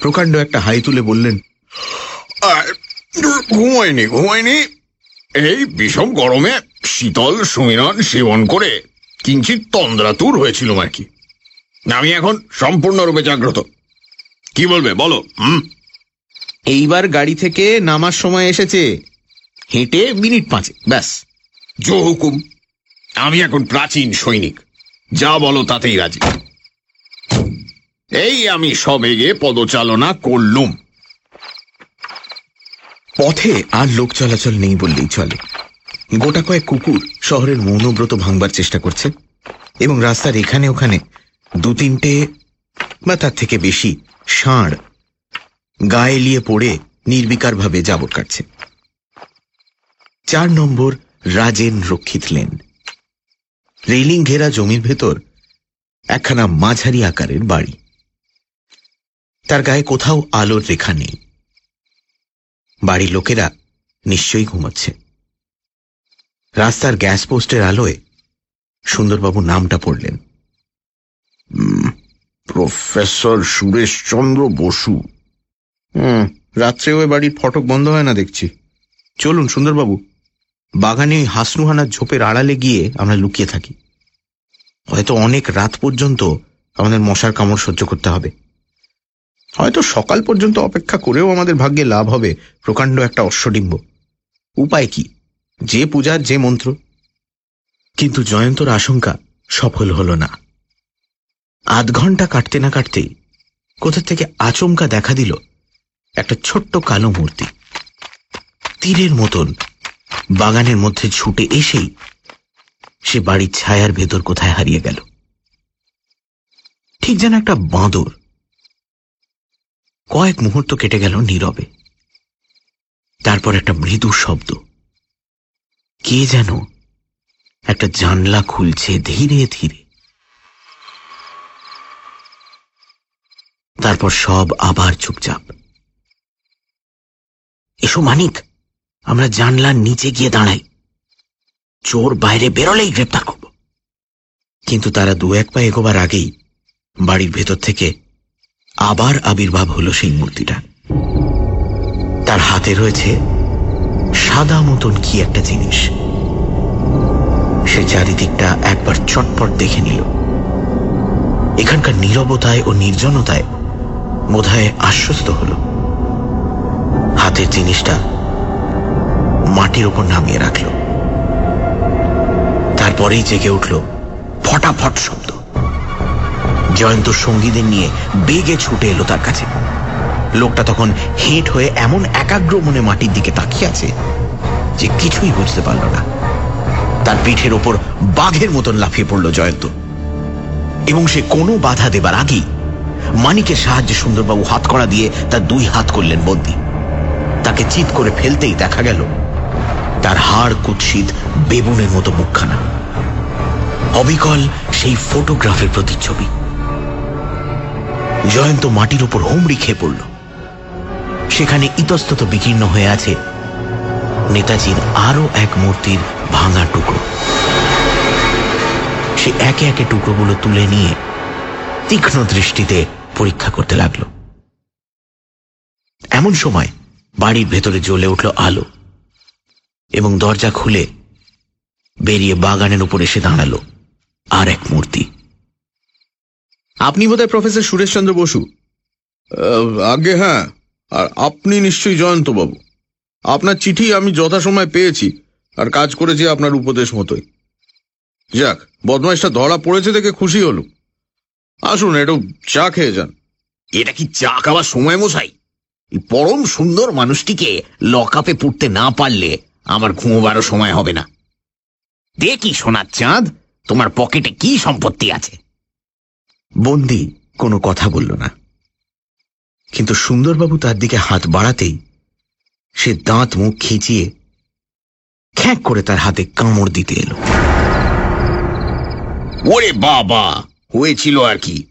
প্রকাণ্ড একটা হাই তুলে বললেন ঘুমায়নি ঘুমায়নি। এই বিষম গরমে শীতল সুমিরন সেবন করে কিঞ্চিত তন্দ্রাতুর হয়েছিল আর কি আমি এখন সম্পূর্ণরূপে জাগ্রত। কি বলবে? বলো হুম? এইবার গাড়ি থেকে নামার সময় এসেছে। হেঁটে মিনিট পাঁচে ব্যাস। জো হুকুম। আমি এখন প্রাচীন সৈনিক। যা বলো তাতেই রাজি। এই আমি সবেগে পদচালনা করলুম। পথে আর লোক চলাচল নেই বললেই চলে। গোটা কয়েক কুকুর শহরের মৌনব্রত ভাঙবার চেষ্টা করছে এবং রাস্তার এখানে ওখানে দু তিনটে বা তার থেকে বেশি ষাঁড় গায়ে লিয়ে পড়ে নির্বিকারভাবে জাবর কাটছে। চার নম্বর রাজেন রক্ষিত লেন। রেলিং ঘেরা জমির ভেতর একখানা মাঝারি আকারের বাড়ি। তার গায়ে কোথাও আলোর রেখা নেই। বাড়ির লোকেরা নিশ্চয়ই ঘুমাচ্ছে। রাস্তার গ্যাস পোস্টের আলোয় সুন্দরবাবু নামটা পড়লেন। প্রফেসর সুরেশচন্দ্র বসু। হুম রাত্রে ওই বাড়ির ফটক বন্ধ হয় না দেখছি। চলুন, সুন্দরবাবু, বাগানে হাসনুহানার ঝোপের আড়ালে গিয়ে আমরা লুকিয়ে থাকি। হয়তো অনেক রাত পর্যন্ত আমাদের মশার কামড় সহ্য করতে হবে। হয়তো সকাল পর্যন্ত অপেক্ষা করেও আমাদের ভাগ্যে লাভ হবে প্রকাণ্ড একটা অশ্বডিম্ব। উপায় কি? যে পূজার যে মন্ত্র। কিন্তু জয়ন্তর আশঙ্কা সফল হল না। আধ ঘণ্টা কাটতে না কাটতেই কোথা থেকে আচমকা দেখা দিল একটা ছোট্ট কালো মূর্তি। তীরের মতন বাগানের মধ্যে ছুটে এসেই সে বাড়ির ছায়ার ভেতর কোথায় হারিয়ে গেল। ঠিক যেন একটা বাঁদর কয়েক মুহূর্ত কেটে গেল নীরবে। তারপর একটা মৃদু শব্দ। কে যেন একটা জানলা খুলছে ধীরে ধীরে। তারপর সব আবার চুপচাপ। এসো মানিক, আমরা জানলার নিচে গিয়ে দাঁড়াই। চোর বাইরে বেরোলেই গ্রেপ্তার করব। কিন্তু তারা দু এক পা এগোবার আগেই বাড়ির ভেতর থেকে আবার আবির্ভাব হলো সেই মূর্তিটা। তার হাতে রয়েছে সাদা মতন কি একটা জিনিস? সে চারিদিকটা একবার চটপট দেখে নিল। এখানকার নীরবতায় ও নির্জনতায় বোধহয় আশ্বস্ত হল। হাতের জিনিসটা মাটির ওপর নামিয়ে রাখল। তারপরেই জেগে উঠল ফটাফট শব্দ। জয়ন্ত সঙ্গীদের নিয়ে বেগে ছুটে এলো তার কাছে। লোকটা তখন হেঁট হয়ে এমন একাগ্র মনে মাটির দিকে তাকিয়ে আছে যে কিছুই বুঝতে পারল না। তার পিঠের ওপর বাঘের মতন লাফিয়ে পড়ল জয়ন্ত। এবং সে কোনো বাধা দেবার আগেই মানিকের সাহায্যে সুন্দরবাবু হাত করা দিয়ে তার দুই হাত করলেন বন্দি। তাকে চিৎ করে ফেলতেই দেখা গেল তার হাড় কুৎসিত বেবুনের মতো মুখখানা। অবিকল সেই ফটোগ্রাফের প্রতিচ্ছবি। জয়ন্ত মাটির উপর হুমড়ি খেয়ে পড়ল। সেখানে ইতস্তত বিকীর্ণ হয়ে আছে নেতাজির আরও এক মূর্তির ভাঙা টুকরো। সে একে একে টুকরোগুলো তুলে নিয়ে তীক্ষ্ণ দৃষ্টিতে পরীক্ষা করতে লাগল। এমন সময় বাড়ির ভেতরে জ্বলে উঠল আলো এবং দরজা খুলে বেরিয়ে বাগানের উপর এসে দাঁড়াল আর এক মূর্তি। আপনি বোধহয় প্রফেসর সুরেশচন্দ্র বসু? আগে হ্যাঁ আর আপনি নিশ্চয়ই জয়ন্তবাবু আপনার চিঠি আমি যথাসময় পেয়েছি আর কাজ করেছি আপনার উপদেশ মতোই। যাক বদমাইশটা ধরা পড়েছে দেখে খুশি হলো আসুন একটু চা খেয়ে যান। এটা কি চা খাওয়ার সময় মশাই? এই পরম সুন্দর মানুষটিকে লকআপে পুড়তে না পারলে আমার ঘুমোবারও সময় হবে না। দেখি সোনার চাঁদ তোমার পকেটে কি সম্পত্তি আছে? বন্দি কোনো কথা বলল না। কিন্তু সুন্দরবাবু তার দিকে হাত বাড়াতেই সে দাঁত মুখ খিচিয়ে খ্যাঁক করে তার হাতে কামড় দিতে এলো। ওরে বাবা হয়েছিল আর কি?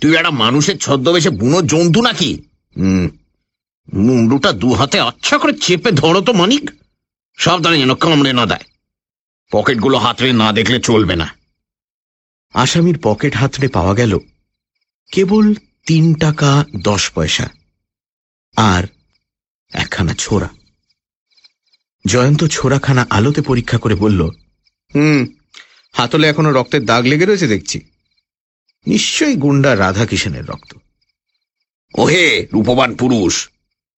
তুই একটা মানুষের ছদ্মবেশে বুনো জন্তু নাকি? মুন্ডুটা দু হাতে আচ্ছা করে চেপে ধরো তো মানিক। সাবধানে যেন কামড়ে না দেয়। পকেটগুলো হাতড়ে না দেখলে চলবে না। আসামির পকেট হাতড়ে পাওয়া গেল কেবল তিন টাকা দশ পয়সা আর একখানা ছোড়া। জয়ন্ত ছোড়াখানা আলোতে পরীক্ষা করে বলল হুম হাতলে এখনও রক্তের দাগ লেগে রয়েছে দেখছি। নিশ্চয়ই গুন্ডা রাধা কিষণের রক্ত। ওহে রূপবান পুরুষ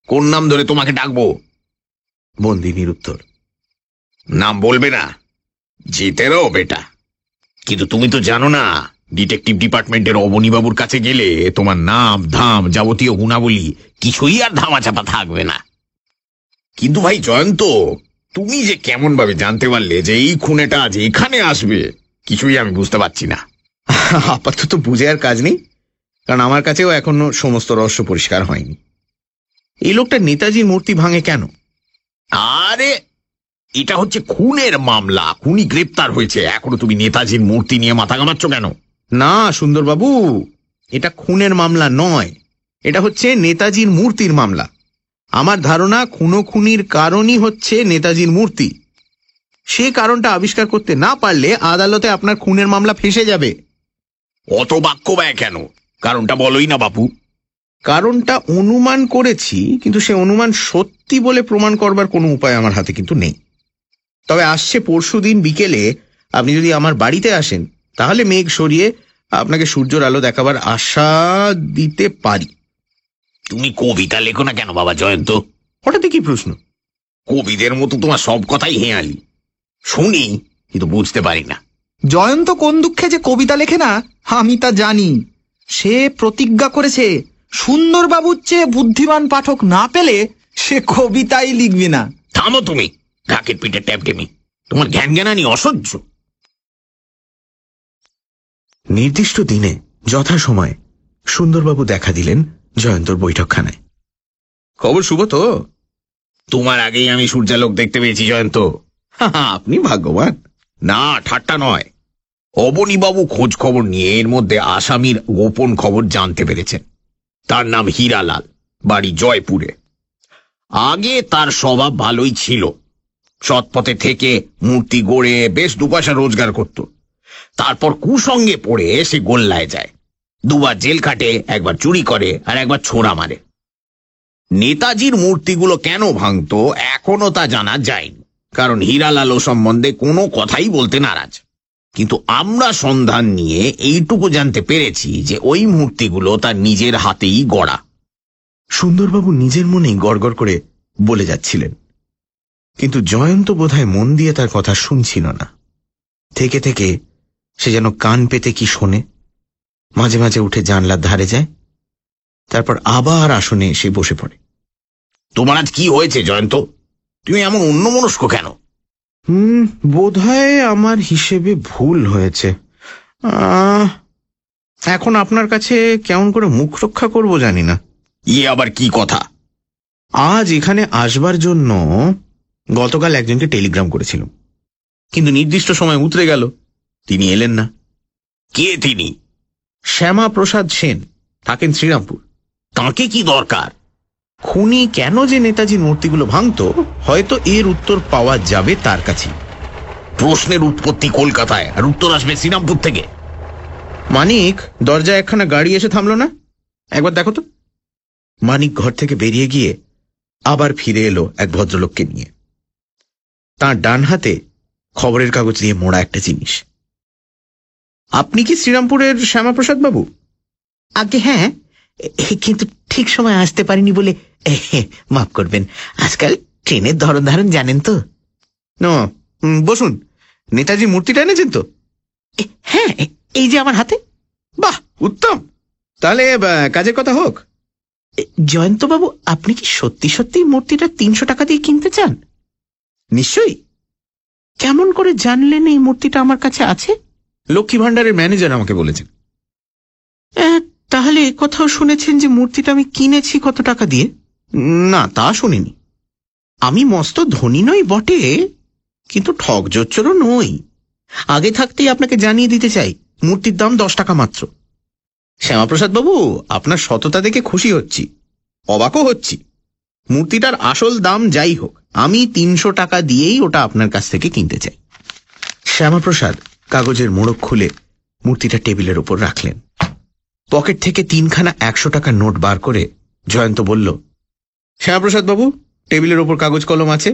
কোন নাম ধরে তোমাকে ডাকবো? বন্দি নিরুত্তর নাম বলবে না জিতেরও বেটা। কিন্তু তুমি তো জানো না ডিটেকটিভ ডিপার্টমেন্টের অবনীবাবুর কাছে গেলে তোমার নাম ধাম যাবতীয় গুণাবলী কিছুই আর ধামাচাপা থাকবে না। কিন্তু ভাই জয়ন্ত তুমি যে কেমন ভাবে জানতে পারলে যে এই খুনেটা আজ এখানে আসবে কিছুই আমি বুঝতে পারছি না। <laughs> আপাতত বুঝে আর কাজ নেই কারণ আমার কাছেও এখনও সমস্ত রহস্য পরিষ্কার হয়নি। এই লোকটা নেতাজির মূর্তি ভাঙে কেন? আরে এটা হচ্ছে খুনের মামলা খুনি গ্রেপ্তার হয়েছে। এখনও তুমি নেতাজির মূর্তি নিয়ে মাথা ঘামাচ্ছ কেন? না সুন্দরবাবু এটা খুনের মামলা নয়। এটা হচ্ছে নেতাজির মূর্তির মামলা। আমার ধারণা খুনো খুনির কারণই হচ্ছে নেতাজির মূর্তি। সে কারণটা আবিষ্কার করতে না পারলে আদালতে আপনার খুনের মামলা ফেসে যাবে। অত বাক্য ব্যয় কেন? কারণটা বলোই না বাপু। কারণটা অনুমান করেছি কিন্তু সে অনুমান সত্যি বলে প্রমাণ করবার কোনো উপায় আমার হাতে কিন্তু নেই। তবে আসছে পরশু দিন বিকেলে আপনি যদি আমার বাড়িতে আসেন তাহলে মেঘ সরিয়ে আপনাকে সূর্যের আলো দেখাবার আশা দিতে পারি। তুমি কবিতা লেখো না কেন বাবা জয়ন্ত? হঠাৎ কি প্রশ্ন। কবিদের মতো তোমার সব কথাই হেঁয়ালি। শুনি কিন্তু বুঝতে পারি না। জয়ন্ত কোন দুঃখে যে কবিতা লেখে না আমি তা জানি। সে প্রতিজ্ঞা করেছে সুন্দরবাবুর চেয়ে বুদ্ধিমান পাঠক না পেলে সে কবিতাই লিখবে না। থামো তুমি ঢাকের পিঠে ট্যাপ টেমি তোমার জ্ঞান জ্ঞানানি অসহ্য। নির্দিষ্ট দিনে যথাসময়ে সুন্দরবাবু দেখা দিলেন জয়ন্তর বৈঠকখানায়। খবর শুভ তো? তোমার আগেই আমি সূর্যালোক দেখতে পেয়েছি, জয়ন্ত। আপনি ভাগ্যবান। না, ঠাট্টা নয়। অবনীবাবু খোঁজ খবর নিয়ে এর মধ্যে আসামির গোপন খবর জানতে পেরেছেন। তার নাম হীরালাল, বাড়ি জয়পুরে। আগে তার স্বভাব ভালোই ছিল। সৎপথে থেকে মূর্তি গড়ে বেশ দুপাশা রোজগার করত। তারপর কুসঙ্গে পড়ে সে গোল্লায় যায়। দুবার জেল খাটে, একবার চুরি করে আর একবার ছোড়া মারে। নেতাজির মূর্তিগুলো কেন ভাঙতো এখনও তা জানা যায়নি, কারণ হীরালাল সম্বন্ধে কোনো কথাই বলতে নারাজ। কিন্তু আমরা সন্ধান নিয়ে এইটুকু জানতে পেরেছি যে ওই মূর্তিগুলো তার নিজের হাতেই গড়া। সুন্দরবাবু নিজের মনেই গড়গড় করে বলে যাচ্ছিলেন। কিন্তু জয়ন্ত বোধহয় মন দিয়ে তার কথা শুনছিল না। থেকে থেকে সে যেন কান পেতে কি শোনে। মাঝে মাঝে উঠে জানলার ধারে যায়। তারপর আবার আসনে এসে বসে পড়ে। তোমার আজ কি হয়েছে জয়ন্ত? তুমি এমন অন্যমনস্ক কেন? হুম বোধহয় আমার হিসেবে ভুল হয়েছে। এখন আপনার কাছে কেমন করে মুখ রক্ষা করব জানি না। ইয়ে আবার কি কথা? আজ এখানে আসবার জন্য গতকাল একজনকে টেলিগ্রাম করেছিলাম। কিন্তু নির্দিষ্ট সময় উতরে গেল। তিনি এলেন না। কে তিনি? শ্যামা প্রসাদ সেন থাকেন শ্রীরামপুর। তাকে কি দরকার? খুনি কেন যে নেতাজির মূর্তিগুলো ভাঙতো হয়তো এর উত্তর পাওয়া যাবে তার কাছে প্রশ্নের উৎপত্তি কলকাতায় আর উত্তর আসবে শ্রীরামপুর থেকে। মানিক দরজায় একখানা গাড়ি এসে থামলো না? একবার দেখো তো। মানিক ঘর থেকে বেরিয়ে গিয়ে আবার ফিরে এলো এক ভদ্রলোককে নিয়ে। তার ডান হাতে খবরের কাগজ দিয়ে মোড়া একটা জিনিস। আপনি কি শ্রীরামপুরের শ্যামাপ্রসাদ বাবু? আগে হ্যাঁ কিন্তু ঠিক সময় আসতে পারিনি বলে মাফ করবেন। আজকাল ট্রেনের ধরন ধারণ জানেন তো। না বসুন। নেতাজি মূর্তিটা এনেছেন তো? হ্যাঁ এই যে আমার হাতে। বাহ উত্তম। তাহলে কাজের কথা হোক। জয়ন্তবাবু আপনি কি সত্যি সত্যি মূর্তিটা তিনশো টাকা দিয়ে কিনতে চান? নিশ্চয়ই। কেমন করে জানলেন এই মূর্তিটা আমার কাছে আছে? লক্ষ্মী ভাণ্ডারের ম্যানেজার আমাকে বলেছেন। তাহলে কথাও শুনেছেন যে মূর্তিটা আমি কিনেছি কত টাকা দিয়ে? না তা শুনিনি। আমি মস্ত ধনী নই বটে কিন্তু ঠক জোচ্চরও নই। আগে থাকতেই আপনাকে জানিয়ে দিতে চাই মূর্তির দাম দশ টাকা মাত্র। শ্যামাপ্রসাদ বাবু আপনার সততা দেখে খুশি হচ্ছি অবাকও হচ্ছি। মূর্তিটার আসল দাম যাই হোক আমি তিনশো টাকা দিয়েই ওটা আপনার কাছ থেকে কিনতে চাই। শ্যামাপ্রসাদ কাগজের মোড়ক খুলে মূর্তিটা টেবিলের উপর রাখলেন। পকেট থেকে তিনখানা একশো টাকার নোট বার করে জয়ন্ত বলল, শ্যামাপ্রসাদ বাবু, টেবিলের ওপর কাগজ কলম আছে।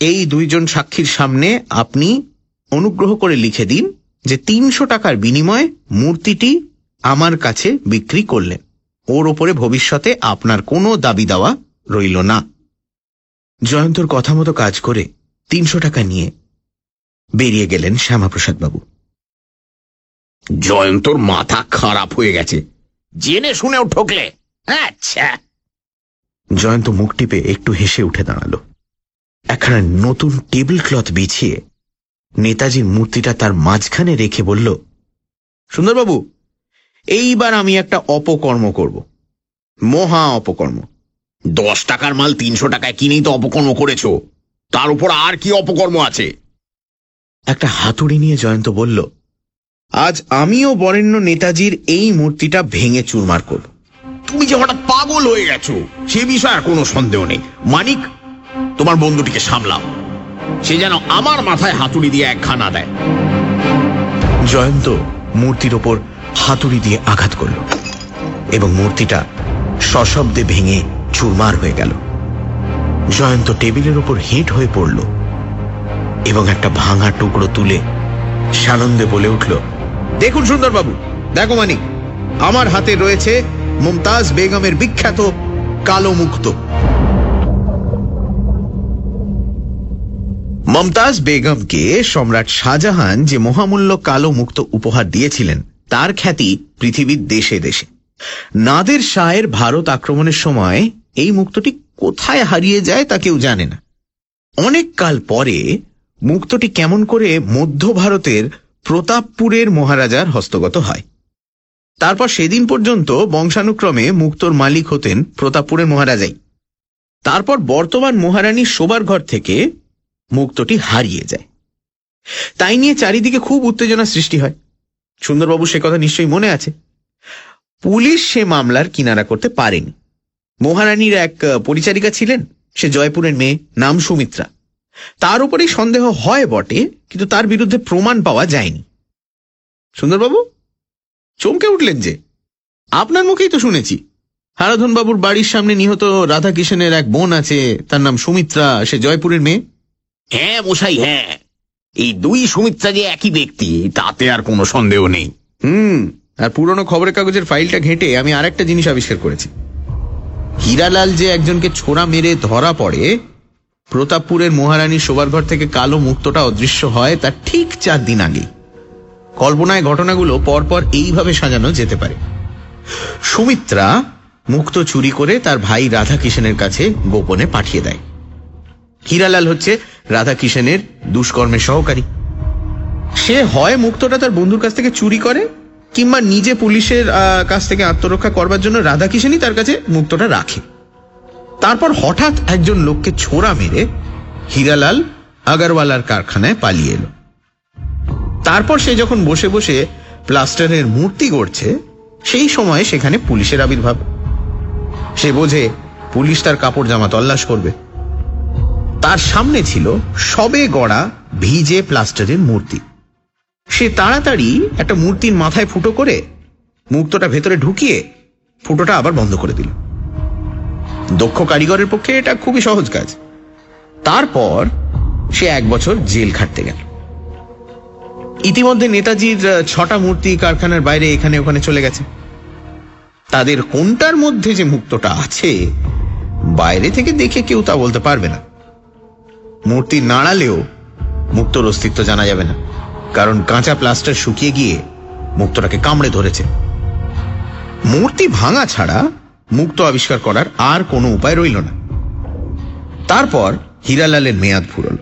এই দুইজন সাক্ষীর সামনে আপনি অনুগ্রহ করে লিখে দিন যে তিনশো টাকার বিনিময়ে মূর্তিটি আমার কাছে বিক্রি করলেন। ওর ওপরে ভবিষ্যতে আপনার কোনো দাবি দেওয়া রইল না। জয়ন্তর কথা মতো কাজ করে তিনশো টাকা নিয়ে বেরিয়ে গেলেন শ্যামাপ্রসাদ বাবু। জয়ন্তর মাথা খারাপ হয়ে গেছে। জেনে শুনেও ঠকলে। আচ্ছা। জয়ন্ত মুখ টিপে একটু হেসে উঠে দাঁড়াল। একখানা নতুন টেবিল ক্লথ বিছিয়ে নেতাজির মূর্তিটা তার মাঝখানে রেখে বলল সুন্দরবাবু এইবার আমি একটা অপকর্ম করব। মহা অপকর্ম। দশ টাকার মাল তিনশো টাকায় কিনেই তো অপকর্ম করেছ। তার উপর আর কি অপকর্ম আছে? একটা হাতুড়ি নিয়ে জয়ন্ত বলল, আজ আমিও বরেণ্য নেতাজির এই মূর্তিটা ভেঙে চুরমার করব। তুমি যে হঠাৎ পাগল হয়ে গেছো, সে বিষয়ে আর কোনো সন্দেহ নেই। মানিক, তোমার বন্ধুটিকে সামলাও। সে যেন আমার মাথায় হাতুড়ি দিয়ে একখানা দেয়। জয়ন্ত মূর্তির ওপর হাতুড়ি দিয়ে আঘাত করল এবং মূর্তিটা সশব্দে ভেঙে চুরমার হয়ে গেল। জয়ন্ত টেবিলের ওপর হিট হয়ে পড়ল। এবং একটা ভাঙা টুকরো তুলে সানন্দে বলে উঠল, দেখুন সুন্দরবাবু, দেখো মানিক, আমার হাতে রয়েছে মুমতাজ বেগমের বিখ্যাত কালো মুক্ত। মমতাজ বেগমকে সম্রাট শাহজাহান যে মহামূল্য কালো মুক্ত উপহার দিয়েছিলেন, তার খ্যাতি পৃথিবীর দেশে দেশে। নাদের শাহের ভারত আক্রমণের সময় এই মুক্তটি কোথায় হারিয়ে যায় তা কেউ জানে না। অনেক কাল পরে মুক্তটি কেমন করে মধ্য ভারতের প্রতাপপুরের মহারাজার হস্তগত হয়। তারপর সেদিন পর্যন্ত বংশানুক্রমে মুক্তর মালিক হতেন প্রতাপপুরের মহারাজাই। তারপর বর্তমান মহারানীর শোবার ঘর থেকে মুক্তটি হারিয়ে যায়। তাই নিয়ে চারিদিকে খুব উত্তেজনা সৃষ্টি হয়। সুন্দরবাবু সে কথা নিশ্চয়ই মনে আছে। পুলিশ সে মামলার কিনারা করতে পারেনি। মহারানীর এক পরিচারিকা ছিলেন, সে জয়পুরের মেয়ে, নাম সুমিত্রা। তার উপরেই সন্দেহ হয় বটে কিন্তু তার বিরুদ্ধে প্রমাণ পাওয়া যায়নি। সুন্দরবাবু চমকে উঠলেন যে আপনার মুখেই তো শুনেছি। হারাধন বাবুর বাড়ির সামনে নিহত রাধা কিষণের এক বোন আছে তার নাম সুমিত্রা সে জয়পুরের মেয়ে। হ্যাঁ মশাই হ্যাঁ। এই দুই সুমিত্রা যে একই ব্যক্তি তাতে আর কোনো সন্দেহ নেই। হুম আর পুরনো খবরের কাগজের ফাইলটা ঘেঁটে আমি আরেকটা জিনিস আবিষ্কার করেছি। হীরালাল যে একজনকে ছোড়া মেরে ধরা পড়ে প্রতাপপুরের মহারানী শোবার ঘর থেকে কালো মুক্তটা অদৃশ্য হয় তার ঠিক চার দিন আগে কল্পনায় ঘটনাগুলো পরপর এইভাবে সাজানো যেতে পারে। সুমিত্রা মুক্ত চুরি করে তার ভাই রাধা কিষণের কাছে গোপনে পাঠিয়ে দেয়। হীরালাল হচ্ছে রাধা কিষণের দুষ্কর্মের সহকারী। সে হয় মুক্তটা তার বন্ধুর কাছ থেকে চুরি করে, কিংবা নিজে পুলিশের কাছ থেকে আত্মরক্ষা করবার জন্য রাধাকিষেনই তার কাছে মুক্তটা রাখে। তারপর হঠাৎ একজন লোককে ছোড়া মেরে হীরালাল আগারওয়ালার কারখানায় পালিয়ে এলো। তারপর সে যখন বসে বসে প্লাস্টারের মূর্তি গড়ছে, সেই সময় সেখানে পুলিশের আবির্ভাব। সে বোঝে পুলিশ তার কাপড় জামা তল্লাশ করবে। তার সামনে ছিল সবে গড়া ভিজে প্লাস্টারের মূর্তি। সে তাড়াতাড়ি একটা মূর্তির মাথায় ফুটো করে মুক্তটা ভেতরে ঢুকিয়ে ফুটোটা আবার বন্ধ করে দিল। দক্ষ কারিগরের পক্ষে এটা খুবই সহজ কাজ। তারপর সে এক বছর জেল খাটতে গেল। ইতিমধ্যে নেতাজির ছটা মূর্তি কারখানার বাইরে এখানে ওখানে চলে গেছে। তাদের কোনটার মধ্যে যে মুক্তটা আছে, বাইরে থেকে দেখে কেউ তা বলতে পারবে না। মূর্তি নাড়ালেও মুক্তর অস্তিত্ব জানা যাবে না। কারণ কাঁচা প্লাস্টার শুকিয়ে গিয়ে মুক্তটাকে কামড়ে ধরেছে। মূর্তি ভাঙা ছাড়া মুক্ত আবিষ্কার করার আর কোনো উপায় রইল না। তারপর হীরালালের মেয়াদ ফুরল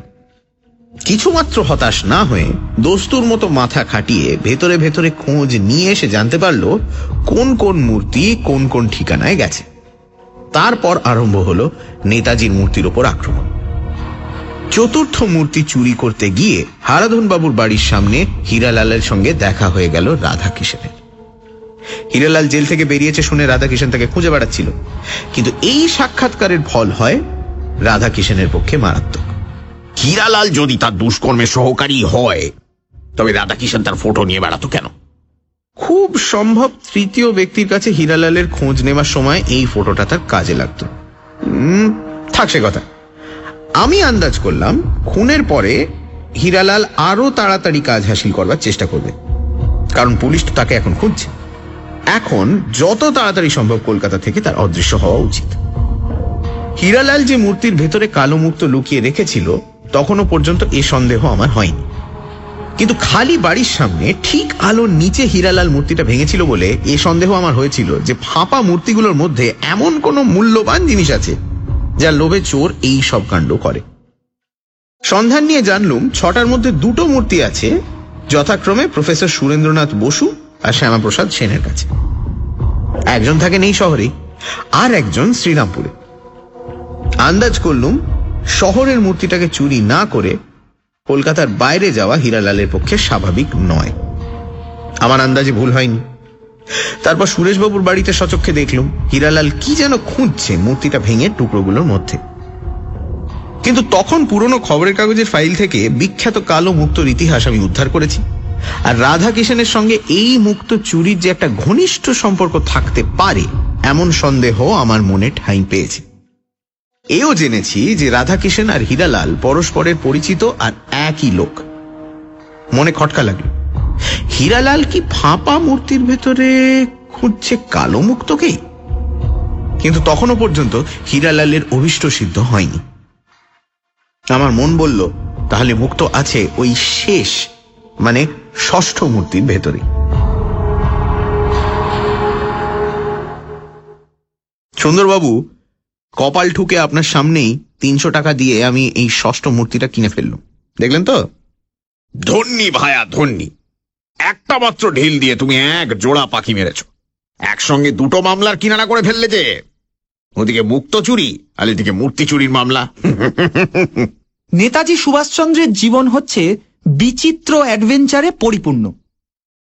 কিছুমাত্র হতাশ না হয়ে দস্তুর মতো মাথা খাটিয়ে ভেতরে ভেতরে খোঁজ নিয়ে এসে জানতে পারল কোন কোন মূর্তি কোন কোন ঠিকানায় গেছে। তারপর আরম্ভ হলো নেতাজির মূর্তির ওপর আক্রমণ। চতুর্থ মূর্তি চুরি করতে গিয়ে হারাধন বাবুর বাড়ির সামনে হীরালালের সঙ্গে দেখা হয়ে গেল রাধা কিষণের হীরালাল জেল থেকে বেরিয়েছে শুনে রাধা কিষণ তাকে খুঁজে বেড়াচ্ছিল। কিন্তু এই সাক্ষাৎকারের ফল হয় রাধা কিষণের পক্ষে মারাত্মক। হীরালাল যদি তার দুষ্কর্মের সহকারী হয় তবে রাধাকিষণ তার ফটো নিয়ে বেড়াতো কেন? খুব সম্ভব তৃতীয় ব্যক্তির কাছে হীরালালের খোঁজ নেওয়ার সময় এই ফটোটা তার কাজে লাগতো। উম, থাক সে কথা। আমি আন্দাজ করলাম খুনের পরে হীরালাল আরও তাড়াতাড়ি কাজ হাসিল করবার চেষ্টা করবে। কারণ পুলিশ তো তাকে এখন খুঁজছে। এখন যত তাড়াতাড়ি সম্ভব কলকাতা থেকে তার অদৃশ্য হওয়া উচিত। হীরালাল যে মূর্তির ভেতরে কালো মুক্ত লুকিয়ে রেখেছিল, তখনও পর্যন্ত এ সন্দেহ আমার হয়নি। কিন্তু খালি বাড়ির সামনে ঠিক আলোর নিচে হীরালাল মূর্তিটা ভেঙেছিল বলে এ সন্দেহ আমার হয়েছিল যে ফাঁপা মূর্তিগুলোর মধ্যে এমন কোনো মূল্যবান জিনিস আছে যা লোভে চোর এই সব কাণ্ড করে। সন্ধান নিয়ে জানলুম, ছটার মধ্যে দুটো মূর্তি আছে, যথাক্রমে প্রফেসর সুরেন্দ্রনাথ বসু আর শ্যামাপ্রসাদ সেনের কাছে। একজন থাকেন এই শহরেই আর একজন শ্রীরামপুরে। আন্দাজ করলুম, শহরের মূর্তিটাকে চুরি না করে কলকাতার বাইরে যাওয়া হীরালালের পক্ষে স্বাভাবিক নয়। আমার আন্দাজে ভুল হয়নি। তারপর সুরেশবাবুর বাড়িতে সচক্ষে দেখলুম, হীরালাল কি যেন খুঁজছে মূর্তিটা ভেঙে টুকরোগুলোর মধ্যে। কিন্তু তখন পুরনো খবরের কাগজের ফাইল থেকে বিখ্যাত কালো মুক্তর ইতিহাস আমি উদ্ধার করেছি। আর রাধা কিষণের সঙ্গে এই মুক্ত চুরির যে একটা ঘনিষ্ঠ সম্পর্ক থাকতে পারে, এমন সন্দেহ আমার মনে ঠাঁই পেয়েছে। এও জেনেছি যে রাধাকিষণ আর হীরালাল পরস্পরের পরিচিত আর একই লোক। মনে খটকা লাগল। হীরালাল কি ফাঁপা মূর্তির ভেতরে খুঁজছে কালো মুক্তকেই কিন্তু তখনও পর্যন্ত হীরালালের অভিষ্ট সিদ্ধ হয়নি। আমার মন বলল, তাহলে মুক্ত আছে ওই শেষ মানে ষষ্ঠ মূর্তির ভেতরে সুন্দরবাবু, কপাল ঠুকে আপনার সামনেই তিনশো টাকা দিয়ে আমি এই ষষ্ঠ মূর্তিটা কিনে ফেললাম। দেখলেন তো? ধন্যি ভায়া, ধন্যি। একটা মাত্র ঢিল দিয়ে তুমি এক জোড়া পাখি মেরেছ। একসঙ্গে দুটো মামলার কিনারা করে ফেললে যে। ওদিকে মুক্ত চুরি আর এদিকে মূর্তি চুরির মামলা। নেতাজি সুভাষচন্দ্রের জীবন হচ্ছে বিচিত্র অ্যাডভেঞ্চারে পরিপূর্ণ।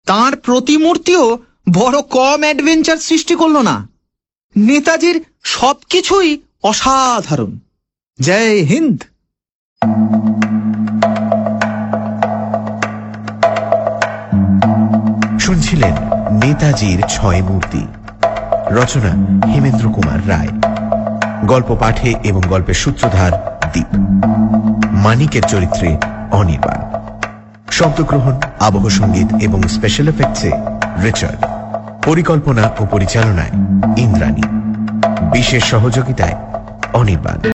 তার প্রতিমূর্তিও বড় কম অ্যাডভেঞ্চার সৃষ্টি করল না। নেতাজির সবকিছুই অসাধারণ। জয় হিন্দ। শুনছিলেন নেতাজির ছয় মূর্তি। রচনা হেমেন্দ্র কুমার রায়। গল্প পাঠে এবং গল্পের সূত্রধার দীপ। মানিকের চরিত্রে অনির্বাণ। শব্দগ্রহণ, আবহ সংগীত এবং স্পেশাল এফেক্টসে রিচার্ড। পরিকল্পনা ও পরিচালনায় ইন্দ্রাণী। বিশেষ সহযোগিতায় অনির্বাণ।